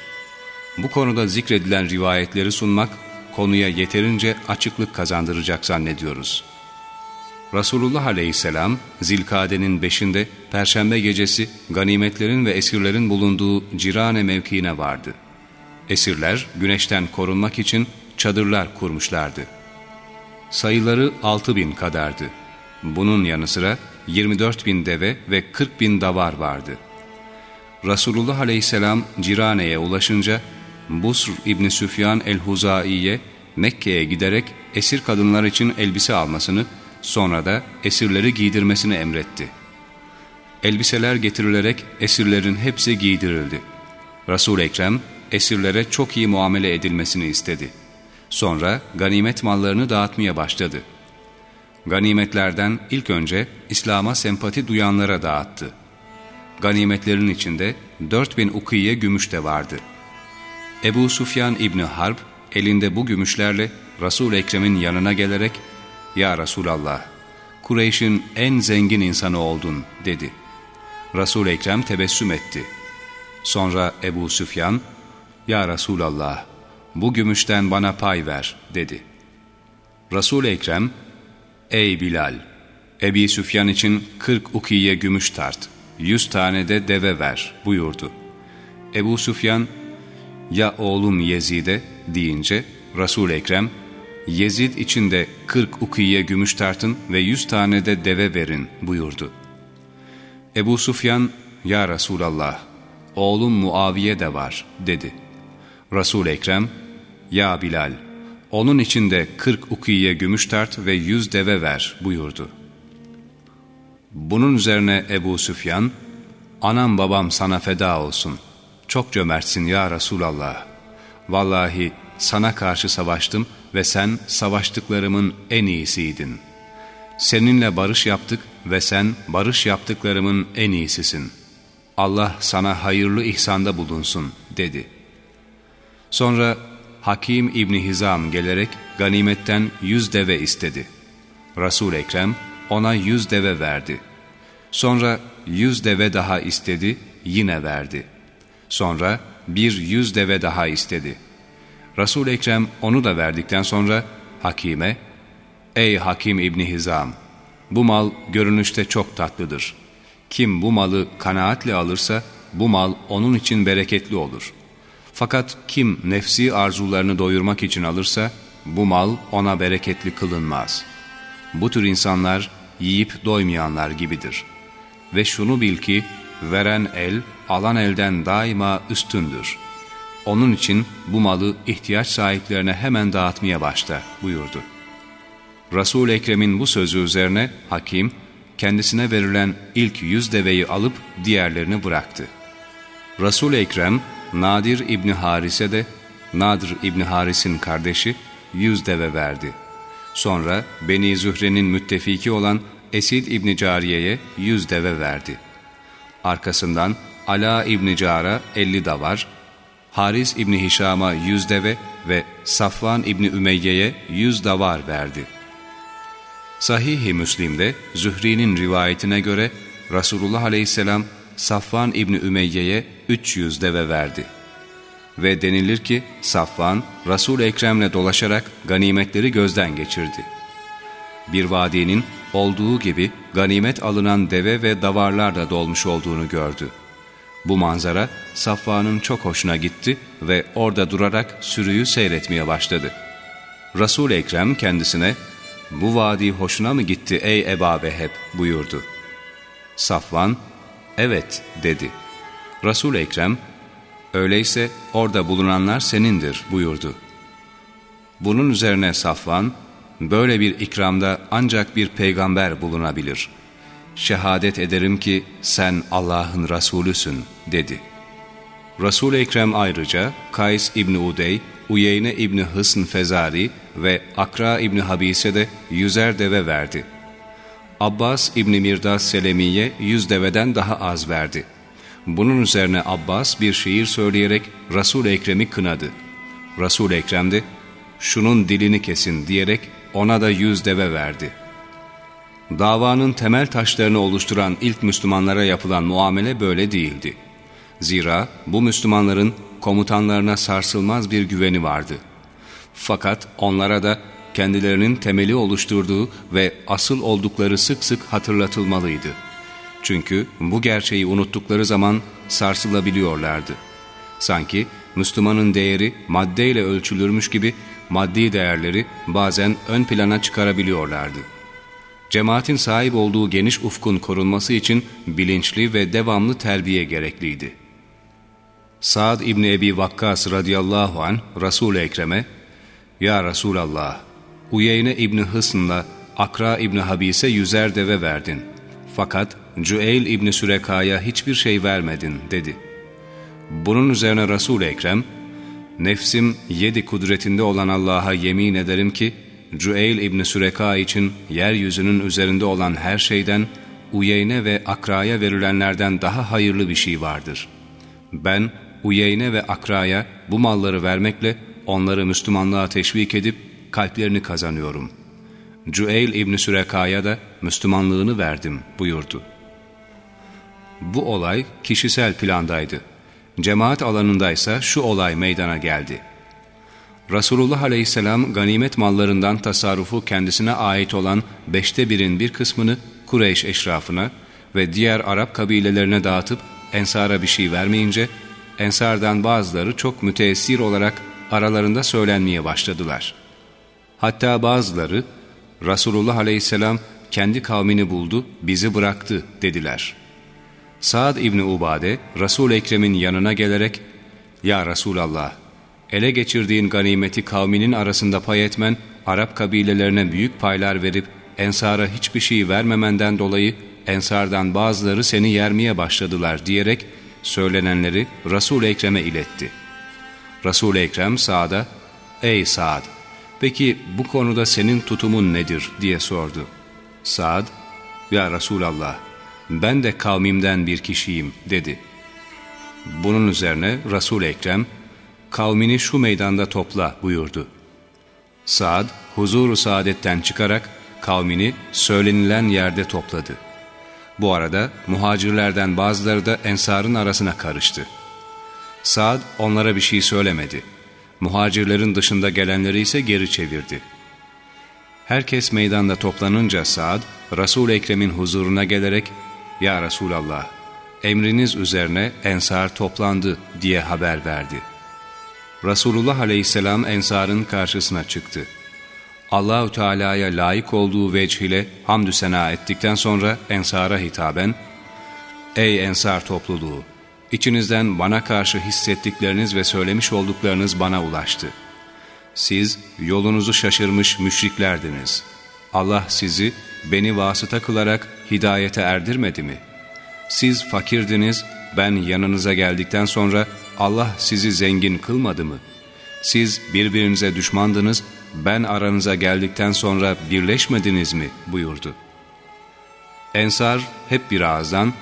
Bu konuda zikredilen rivayetleri sunmak konuya yeterince açıklık kazandıracak zannediyoruz. Resulullah Aleyhisselam Zilkade'nin beşinde Perşembe gecesi ganimetlerin ve esirlerin bulunduğu Cirane mevkiine vardı. Esirler güneşten korunmak için çadırlar kurmuşlardı. Sayıları altı bin kadardı. Bunun yanı sıra 24 bin deve ve 40 bin davar vardı. Resulullah Aleyhisselam Cirane'ye ulaşınca Busr İbni Süfyan el-Huzai'ye Mekke'ye giderek esir kadınlar için elbise almasını, sonra da esirleri giydirmesini emretti. Elbiseler getirilerek esirlerin hepsi giydirildi. resul Ekrem esirlere çok iyi muamele edilmesini istedi. Sonra ganimet mallarını dağıtmaya başladı. Ganimetlerden ilk önce İslam'a sempati duyanlara dağıttı. Ganimetlerin içinde 4000 ukiye gümüş de vardı. Ebu Sufyan İbni Harb elinde bu gümüşlerle Resul Ekrem'in yanına gelerek ''Ya Resulallah, Kureyş'in en zengin insanı oldun.'' dedi. Resul Ekrem tebessüm etti. Sonra Ebu Süfyan ''Ya Resulallah, bu gümüşten bana pay ver.'' dedi. Resul Ekrem ''Ey Bilal, Ebi Süfyan için kırk ukiye gümüş tart, yüz tane de deve ver.'' buyurdu. Ebu Süfyan ''Ya oğlum Yezid'e?'' deyince resul Ekrem Yezid için de kırk ukiye gümüş tartın ve yüz tane de deve verin buyurdu. Ebu Sufyan, Ya Resulallah, oğlum Muaviye de var dedi. resul Ekrem, Ya Bilal, onun için de kırk ukiye gümüş tart ve yüz deve ver buyurdu. Bunun üzerine Ebu Süfyan, anam babam sana feda olsun, çok cömertsin ya Resulallah. Vallahi sana karşı savaştım ve sen savaştıklarımın en iyisiydin. Seninle barış yaptık ve sen barış yaptıklarımın en iyisisin. Allah sana hayırlı ihsanda bulunsun dedi. Sonra Hakim İbni Hizam gelerek ganimetten yüz deve istedi. resul Ekrem ona yüz deve verdi. Sonra yüz deve daha istedi, yine verdi. Sonra bir yüz deve daha istedi. resul Ekrem onu da verdikten sonra Hakim'e, ''Ey Hakim İbni Hizam, bu mal görünüşte çok tatlıdır. Kim bu malı kanaatle alırsa, bu mal onun için bereketli olur. Fakat kim nefsi arzularını doyurmak için alırsa, bu mal ona bereketli kılınmaz. Bu tür insanlar yiyip doymayanlar gibidir. Ve şunu bil ki, veren el, alan elden daima üstündür. Onun için bu malı ihtiyaç sahiplerine hemen dağıtmaya başla buyurdu. resul Ekrem'in bu sözü üzerine hakim, kendisine verilen ilk yüz deveyi alıp diğerlerini bıraktı. resul Ekrem, Nadir İbni Haris'e de Nadir İbni Haris'in kardeşi yüz deve verdi. Sonra Beni Zühre'nin müttefiki olan Esid İbni Cariye'ye yüz deve verdi. Arkasından Ala İbni Cara elli davar, Haris İbni Hişam'a yüz deve ve Safvan İbni Ümeyye'ye yüz davar verdi. Sahih-i Müslim'de Zühri'nin rivayetine göre Resulullah Aleyhisselam Safvan İbni Ümeyye'ye 300 deve verdi. Ve denilir ki Safvan Resul-i Ekrem'le dolaşarak ganimetleri gözden geçirdi. Bir vadinin olduğu gibi ganimet alınan deve ve davarlarla dolmuş olduğunu gördü. Bu manzara Safvan'ın çok hoşuna gitti ve orada durarak sürüyü seyretmeye başladı. Resul-i Ekrem kendisine ''Bu vadi hoşuna mı gitti ey Eba Veheb?'' buyurdu. Safvan ''Evet'' dedi. Resul-i Ekrem ''Öyleyse orada bulunanlar senindir'' buyurdu. Bunun üzerine Safvan Böyle bir ikramda ancak bir peygamber bulunabilir. Şehadet ederim ki sen Allah'ın Resulüsün dedi.'' Resul-i Ekrem ayrıca Kays İbni Udey, Uyeyne İbni Hısn Fezari ve Akra İbni Habise de yüzer deve verdi. Abbas İbni Mirdas Selemiye yüz deveden daha az verdi. Bunun üzerine Abbas bir şiir söyleyerek Resul-i Ekrem'i kınadı. Resul-i Ekrem de şunun dilini kesin diyerek ona da yüz deve verdi. Davanın temel taşlarını oluşturan ilk Müslümanlara yapılan muamele böyle değildi. Zira bu Müslümanların komutanlarına sarsılmaz bir güveni vardı. Fakat onlara da kendilerinin temeli oluşturduğu ve asıl oldukları sık sık hatırlatılmalıydı. Çünkü bu gerçeği unuttukları zaman sarsılabiliyorlardı. Sanki Müslümanın değeri maddeyle ölçülürmüş gibi maddi değerleri bazen ön plana çıkarabiliyorlardı. Cemaatin sahip olduğu geniş ufkun korunması için bilinçli ve devamlı terbiye gerekliydi. Sa'd İbni Ebi Vakkas radıyallahu an Resul-i Ekrem'e ''Ya Resulallah, Uyeyne İbni Hısn'la Akra İbni Habise yüzer deve verdin. Fakat Cüeyl İbni Süreka'ya hiçbir şey vermedin.'' dedi. Bunun üzerine Resul-i Ekrem ''Nefsim yedi kudretinde olan Allah'a yemin ederim ki Cüeyl İbni Süreka için yeryüzünün üzerinde olan her şeyden Uyeyne ve Akra'ya verilenlerden daha hayırlı bir şey vardır. Ben Uyeyne ve Akra'ya bu malları vermekle onları Müslümanlığa teşvik edip kalplerini kazanıyorum. Cüeyl İbni Süreka'ya da Müslümanlığını verdim buyurdu. Bu olay kişisel plandaydı. Cemaat alanındaysa şu olay meydana geldi. Resulullah Aleyhisselam ganimet mallarından tasarrufu kendisine ait olan beşte birin bir kısmını Kureyş eşrafına ve diğer Arap kabilelerine dağıtıp Ensar'a bir şey vermeyince Ensardan bazıları çok müteessir olarak aralarında söylenmeye başladılar. Hatta bazıları Resulullah aleyhisselam kendi kavmini buldu, bizi bıraktı dediler. Saad İbni Ubade Resul-i Ekrem'in yanına gelerek Ya Resulallah ele geçirdiğin ganimeti kavminin arasında pay etmen Arap kabilelerine büyük paylar verip Ensar'a hiçbir şey vermemenden dolayı Ensardan bazıları seni yermeye başladılar diyerek söylenenleri Resul-i Ekrem'e iletti. Resul-i Ekrem Sa'da, ''Ey Sa'd, peki bu konuda senin tutumun nedir?'' diye sordu. Sa'd, ''Ya Resulallah, ben de kavmimden bir kişiyim.'' dedi. Bunun üzerine Resul-i Ekrem, ''Kavmini şu meydanda topla.'' buyurdu. Sa'd, huzuru saadetten çıkarak kavmini söylenilen yerde topladı.'' Bu arada muhacirlerden bazıları da ensarın arasına karıştı. Saad onlara bir şey söylemedi. Muhacirlerin dışında gelenleri ise geri çevirdi. Herkes meydanda toplanınca Saad, Resul-i Ekrem'in huzuruna gelerek, ''Ya Resulallah, emriniz üzerine ensar toplandı.'' diye haber verdi. Resulullah aleyhisselam ensarın karşısına çıktı. Allahü Teala'ya layık olduğu vecih ile hamdü sena ettikten sonra ensara hitaben Ey ensar topluluğu! İçinizden bana karşı hissettikleriniz ve söylemiş olduklarınız bana ulaştı. Siz yolunuzu şaşırmış müşriklerdiniz. Allah sizi beni vasıta kılarak hidayete erdirmedi mi? Siz fakirdiniz, ben yanınıza geldikten sonra Allah sizi zengin kılmadı mı? Siz birbirinize düşmandınız, ben aranıza geldikten sonra birleşmediniz mi buyurdu. Ensar hep bir ağızdan,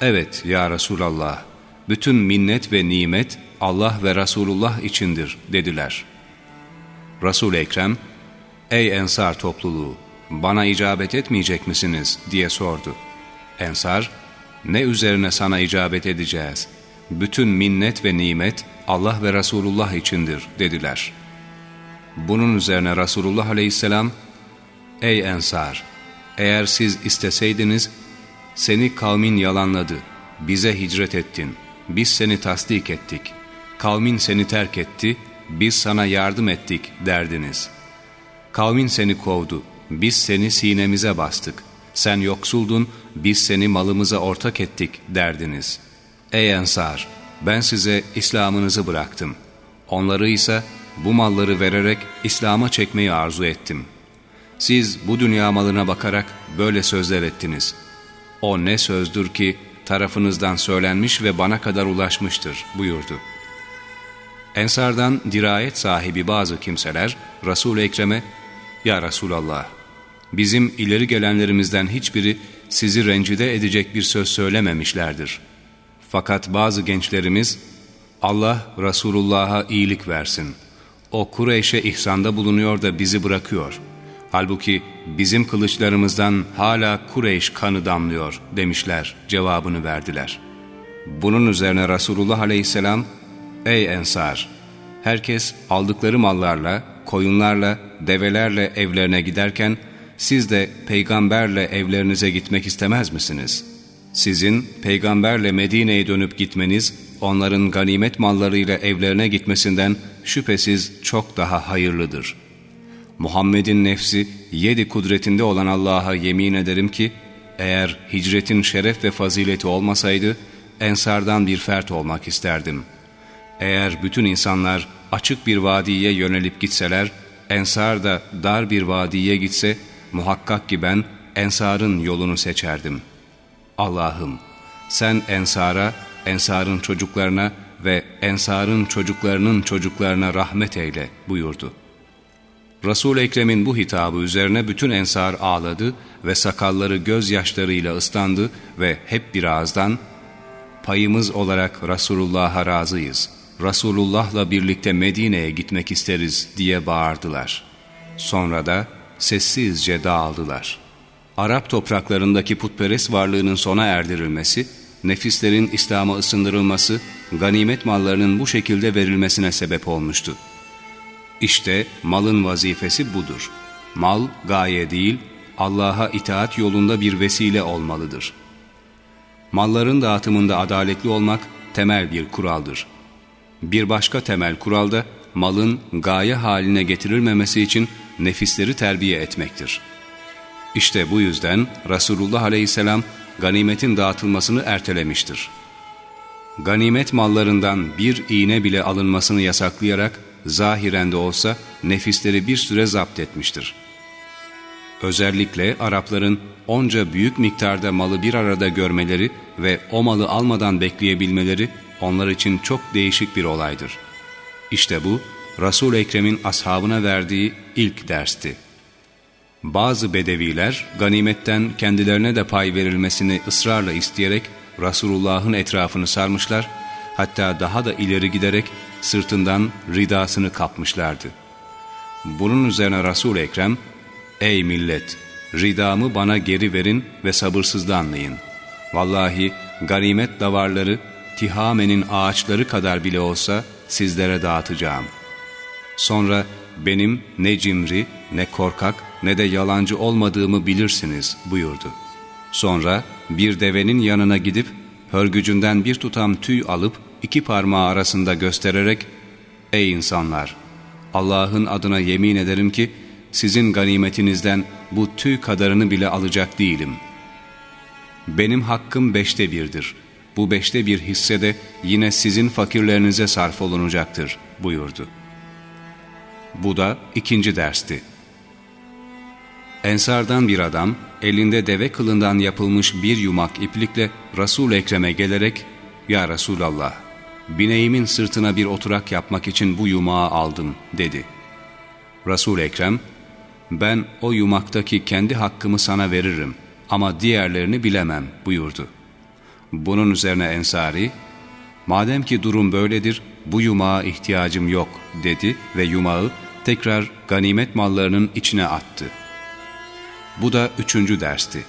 evet ya Resulallah, bütün minnet ve nimet Allah ve Resulullah içindir dediler. Resul-i Ekrem, ey Ensar topluluğu, bana icabet etmeyecek misiniz diye sordu. Ensar, ne üzerine sana icabet edeceğiz? Bütün minnet ve nimet Allah ve Resulullah içindir dediler.'' Bunun üzerine Resulullah aleyhisselam, Ey Ensar! Eğer siz isteseydiniz, seni kavmin yalanladı, bize hicret ettin, biz seni tasdik ettik, kavmin seni terk etti, biz sana yardım ettik derdiniz. Kavmin seni kovdu, biz seni sinemize bastık, sen yoksuldun, biz seni malımıza ortak ettik derdiniz. Ey Ensar! Ben size İslam'ınızı bıraktım. Onları ise bu malları vererek İslam'a çekmeyi arzu ettim. Siz bu dünya malına bakarak böyle sözler ettiniz. O ne sözdür ki tarafınızdan söylenmiş ve bana kadar ulaşmıştır buyurdu. Ensardan dirayet sahibi bazı kimseler Resul-i Ekrem'e Ya Resulallah bizim ileri gelenlerimizden hiçbiri sizi rencide edecek bir söz söylememişlerdir. Fakat bazı gençlerimiz Allah Resulullah'a iyilik versin. O Kureyş'e ihsanda bulunuyor da bizi bırakıyor. Halbuki bizim kılıçlarımızdan hala Kureyş kanı damlıyor demişler cevabını verdiler. Bunun üzerine Resulullah aleyhisselam Ey Ensar! Herkes aldıkları mallarla, koyunlarla, develerle evlerine giderken siz de peygamberle evlerinize gitmek istemez misiniz? Sizin peygamberle Medine'ye dönüp gitmeniz onların ganimet mallarıyla evlerine gitmesinden şüphesiz çok daha hayırlıdır. Muhammed'in nefsi yedi kudretinde olan Allah'a yemin ederim ki eğer hicretin şeref ve fazileti olmasaydı ensardan bir fert olmak isterdim. Eğer bütün insanlar açık bir vadiye yönelip gitseler, ensar da dar bir vadiye gitse muhakkak ki ben ensarın yolunu seçerdim. Allah'ım sen ensara, ensarın çocuklarına ve ensarın çocuklarının çocuklarına rahmet eyle buyurdu. resul Ekrem'in bu hitabı üzerine bütün ensar ağladı ve sakalları gözyaşlarıyla ıslandı ve hep bir ağızdan payımız olarak Resulullah'a razıyız. Resulullah'la birlikte Medine'ye gitmek isteriz diye bağırdılar. Sonra da sessizce dağıldılar. Arap topraklarındaki putperest varlığının sona erdirilmesi, nefislerin İslam'a ısındırılması, ganimet mallarının bu şekilde verilmesine sebep olmuştu. İşte malın vazifesi budur. Mal gaye değil, Allah'a itaat yolunda bir vesile olmalıdır. Malların dağıtımında adaletli olmak temel bir kuraldır. Bir başka temel kural da malın gaye haline getirilmemesi için nefisleri terbiye etmektir. İşte bu yüzden Resulullah aleyhisselam ganimetin dağıtılmasını ertelemiştir. Ganimet mallarından bir iğne bile alınmasını yasaklayarak zahiren de olsa nefisleri bir süre zapt etmiştir. Özellikle Arapların onca büyük miktarda malı bir arada görmeleri ve o malı almadan bekleyebilmeleri onlar için çok değişik bir olaydır. İşte bu Resul Ekrem'in ashabına verdiği ilk dersti. Bazı bedeviler ganimetten kendilerine de pay verilmesini ısrarla isteyerek Resulullah'ın etrafını sarmışlar, hatta daha da ileri giderek sırtından ridasını kapmışlardı. Bunun üzerine Resul Ekrem, ''Ey millet, ridamı bana geri verin ve sabırsızlanmayın. Vallahi ganimet davarları Tihamen'in ağaçları kadar bile olsa sizlere dağıtacağım. Sonra benim ne cimri, ne korkak, ne de yalancı olmadığımı bilirsiniz buyurdu. Sonra bir devenin yanına gidip hörgücünden bir tutam tüy alıp iki parmağı arasında göstererek ''Ey insanlar! Allah'ın adına yemin ederim ki sizin ganimetinizden bu tüy kadarını bile alacak değilim. Benim hakkım beşte birdir. Bu beşte bir hisse de yine sizin fakirlerinize sarf olunacaktır.'' buyurdu. Bu da ikinci dersti. Ensardan bir adam elinde deve kılından yapılmış bir yumak iplikle Resul Ekrem'e gelerek ''Ya Resulallah, bineğimin sırtına bir oturak yapmak için bu yumağı aldım.'' dedi. Resul Ekrem ''Ben o yumaktaki kendi hakkımı sana veririm ama diğerlerini bilemem.'' buyurdu. Bunun üzerine Ensari ''Madem ki durum böyledir, bu yumağa ihtiyacım yok.'' dedi ve yumağı tekrar ganimet mallarının içine attı. Bu da üçüncü dersti.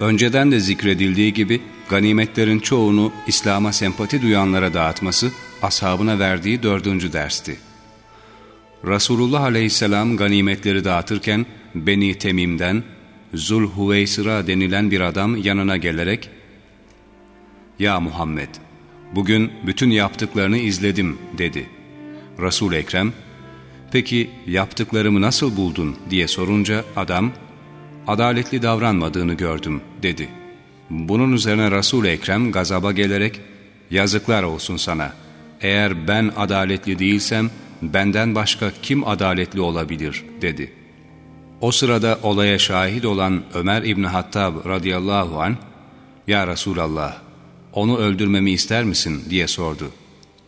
Önceden de zikredildiği gibi ganimetlerin çoğunu İslam'a sempati duyanlara dağıtması ashabına verdiği dördüncü dersti. Resulullah aleyhisselam ganimetleri dağıtırken Beni Temim'den Zulhuveysıra denilen bir adam yanına gelerek ''Ya Muhammed, bugün bütün yaptıklarını izledim.'' dedi. Resul Ekrem ''Peki yaptıklarımı nasıl buldun?'' diye sorunca adam adaletli davranmadığını gördüm dedi. Bunun üzerine resul Ekrem gazaba gelerek yazıklar olsun sana. Eğer ben adaletli değilsem benden başka kim adaletli olabilir dedi. O sırada olaya şahit olan Ömer İbni Hattab radıyallahu an ''Ya Resulallah, onu öldürmemi ister misin?'' diye sordu.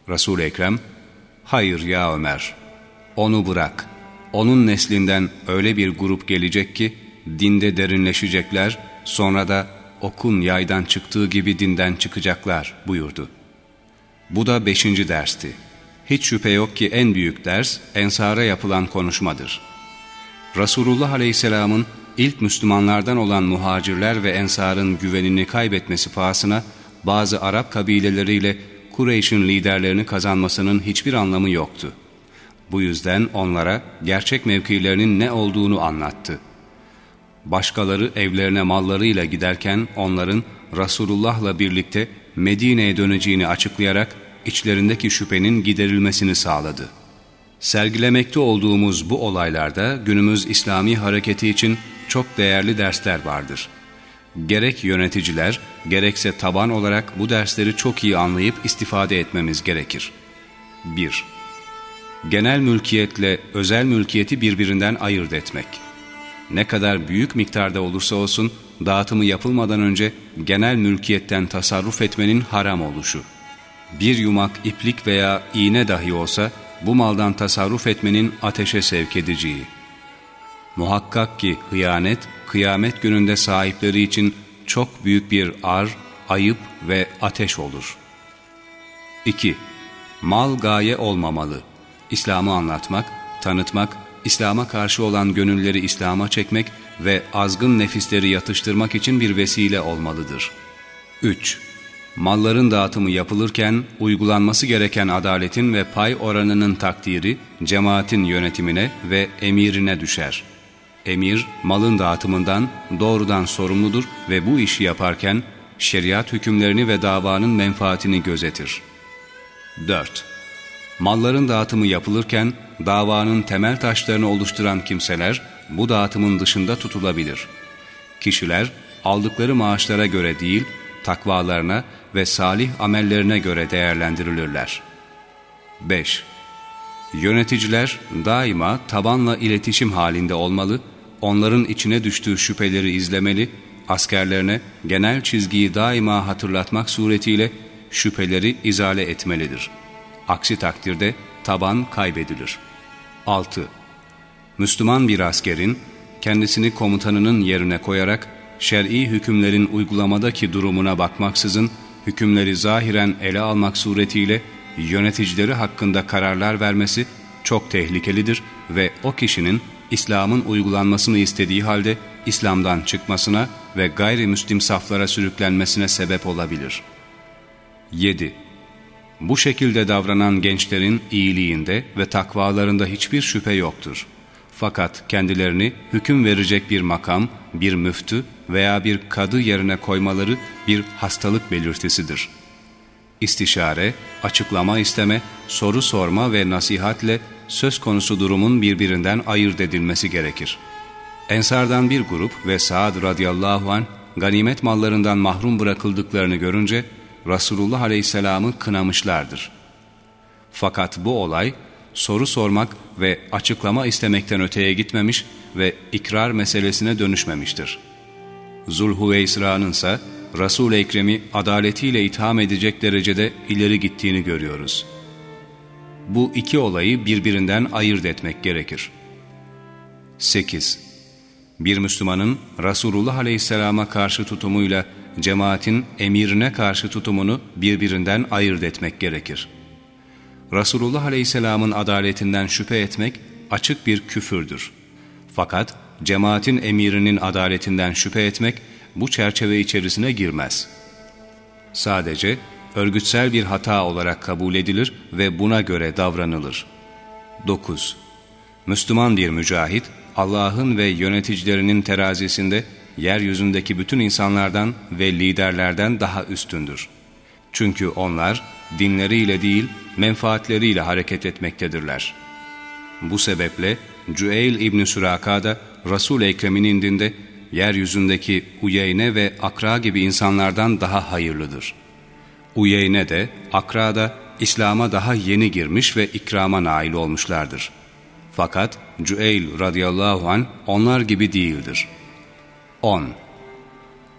resul Ekrem, ''Hayır ya Ömer, onu bırak. Onun neslinden öyle bir grup gelecek ki, dinde derinleşecekler, sonra da okun yaydan çıktığı gibi dinden çıkacaklar.'' buyurdu. Bu da beşinci dersti. Hiç şüphe yok ki en büyük ders, ensara yapılan konuşmadır. Resulullah Aleyhisselam'ın ilk Müslümanlardan olan muhacirler ve ensarın güvenini kaybetmesi pahasına bazı Arap kabileleriyle Kureyş'in liderlerini kazanmasının hiçbir anlamı yoktu. Bu yüzden onlara gerçek mevkilerinin ne olduğunu anlattı. Başkaları evlerine mallarıyla giderken onların Resulullah'la birlikte Medine'ye döneceğini açıklayarak içlerindeki şüphenin giderilmesini sağladı. Sergilemekte olduğumuz bu olaylarda günümüz İslami hareketi için çok değerli dersler vardır. Gerek yöneticiler, gerekse taban olarak bu dersleri çok iyi anlayıp istifade etmemiz gerekir. 1. Genel mülkiyetle özel mülkiyeti birbirinden ayırt etmek. Ne kadar büyük miktarda olursa olsun dağıtımı yapılmadan önce genel mülkiyetten tasarruf etmenin haram oluşu. Bir yumak iplik veya iğne dahi olsa bu maldan tasarruf etmenin ateşe sevk edeceği. Muhakkak ki hıyanet, kıyamet gününde sahipleri için çok büyük bir ar, ayıp ve ateş olur. 2. Mal gaye olmamalı. İslam'ı anlatmak, tanıtmak, İslam'a karşı olan gönülleri İslam'a çekmek ve azgın nefisleri yatıştırmak için bir vesile olmalıdır. 3. Malların dağıtımı yapılırken uygulanması gereken adaletin ve pay oranının takdiri cemaatin yönetimine ve emirine düşer. Emir, malın dağıtımından doğrudan sorumludur ve bu işi yaparken şeriat hükümlerini ve davanın menfaatini gözetir. 4. Malların dağıtımı yapılırken davanın temel taşlarını oluşturan kimseler bu dağıtımın dışında tutulabilir. Kişiler aldıkları maaşlara göre değil, takvalarına ve salih amellerine göre değerlendirilirler. 5. Yöneticiler daima tabanla iletişim halinde olmalı, onların içine düştüğü şüpheleri izlemeli, askerlerine genel çizgiyi daima hatırlatmak suretiyle şüpheleri izale etmelidir. Aksi takdirde taban kaybedilir. 6. Müslüman bir askerin kendisini komutanının yerine koyarak şer'i hükümlerin uygulamadaki durumuna bakmaksızın hükümleri zahiren ele almak suretiyle yöneticileri hakkında kararlar vermesi çok tehlikelidir ve o kişinin İslam'ın uygulanmasını istediği halde İslam'dan çıkmasına ve gayrimüslim saflara sürüklenmesine sebep olabilir. 7. Bu şekilde davranan gençlerin iyiliğinde ve takvalarında hiçbir şüphe yoktur. Fakat kendilerini hüküm verecek bir makam, bir müftü veya bir kadı yerine koymaları bir hastalık belirtisidir. İstişare, açıklama isteme, soru sorma ve nasihatle söz konusu durumun birbirinden ayırt edilmesi gerekir. Ensardan bir grup ve Saad radıyallahu an ganimet mallarından mahrum bırakıldıklarını görünce Resulullah aleyhisselamı kınamışlardır. Fakat bu olay soru sormak ve açıklama istemekten öteye gitmemiş ve ikrar meselesine dönüşmemiştir. Zulhuveysra'nın ise Resul-i Ekrem'i adaletiyle itham edecek derecede ileri gittiğini görüyoruz. Bu iki olayı birbirinden ayırt etmek gerekir. 8. Bir Müslümanın Resulullah Aleyhisselam'a karşı tutumuyla cemaatin emirine karşı tutumunu birbirinden ayırt etmek gerekir. Resulullah Aleyhisselam'ın adaletinden şüphe etmek açık bir küfürdür. Fakat cemaatin emirinin adaletinden şüphe etmek bu çerçeve içerisine girmez. Sadece örgütsel bir hata olarak kabul edilir ve buna göre davranılır. 9. Müslüman bir mücahit, Allah'ın ve yöneticilerinin terazisinde yeryüzündeki bütün insanlardan ve liderlerden daha üstündür. Çünkü onlar dinleriyle değil menfaatleriyle hareket etmektedirler. Bu sebeple Cüeyl İbni Süraka da Resul-i Ekrem'in indinde yeryüzündeki Uyeyne ve Akra gibi insanlardan daha hayırlıdır. Uyeyne de Akra da İslam'a daha yeni girmiş ve ikrama nail olmuşlardır. Fakat Cüeyl radıyallahu an onlar gibi değildir. 10.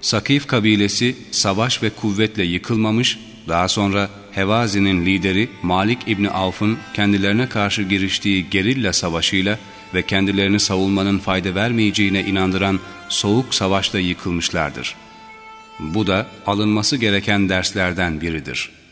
Sakif kabilesi savaş ve kuvvetle yıkılmamış, daha sonra Hevazi'nin lideri Malik İbni Avf'ın kendilerine karşı giriştiği gerilla savaşıyla ve kendilerini savunmanın fayda vermeyeceğine inandıran soğuk savaşta yıkılmışlardır. Bu da alınması gereken derslerden biridir.''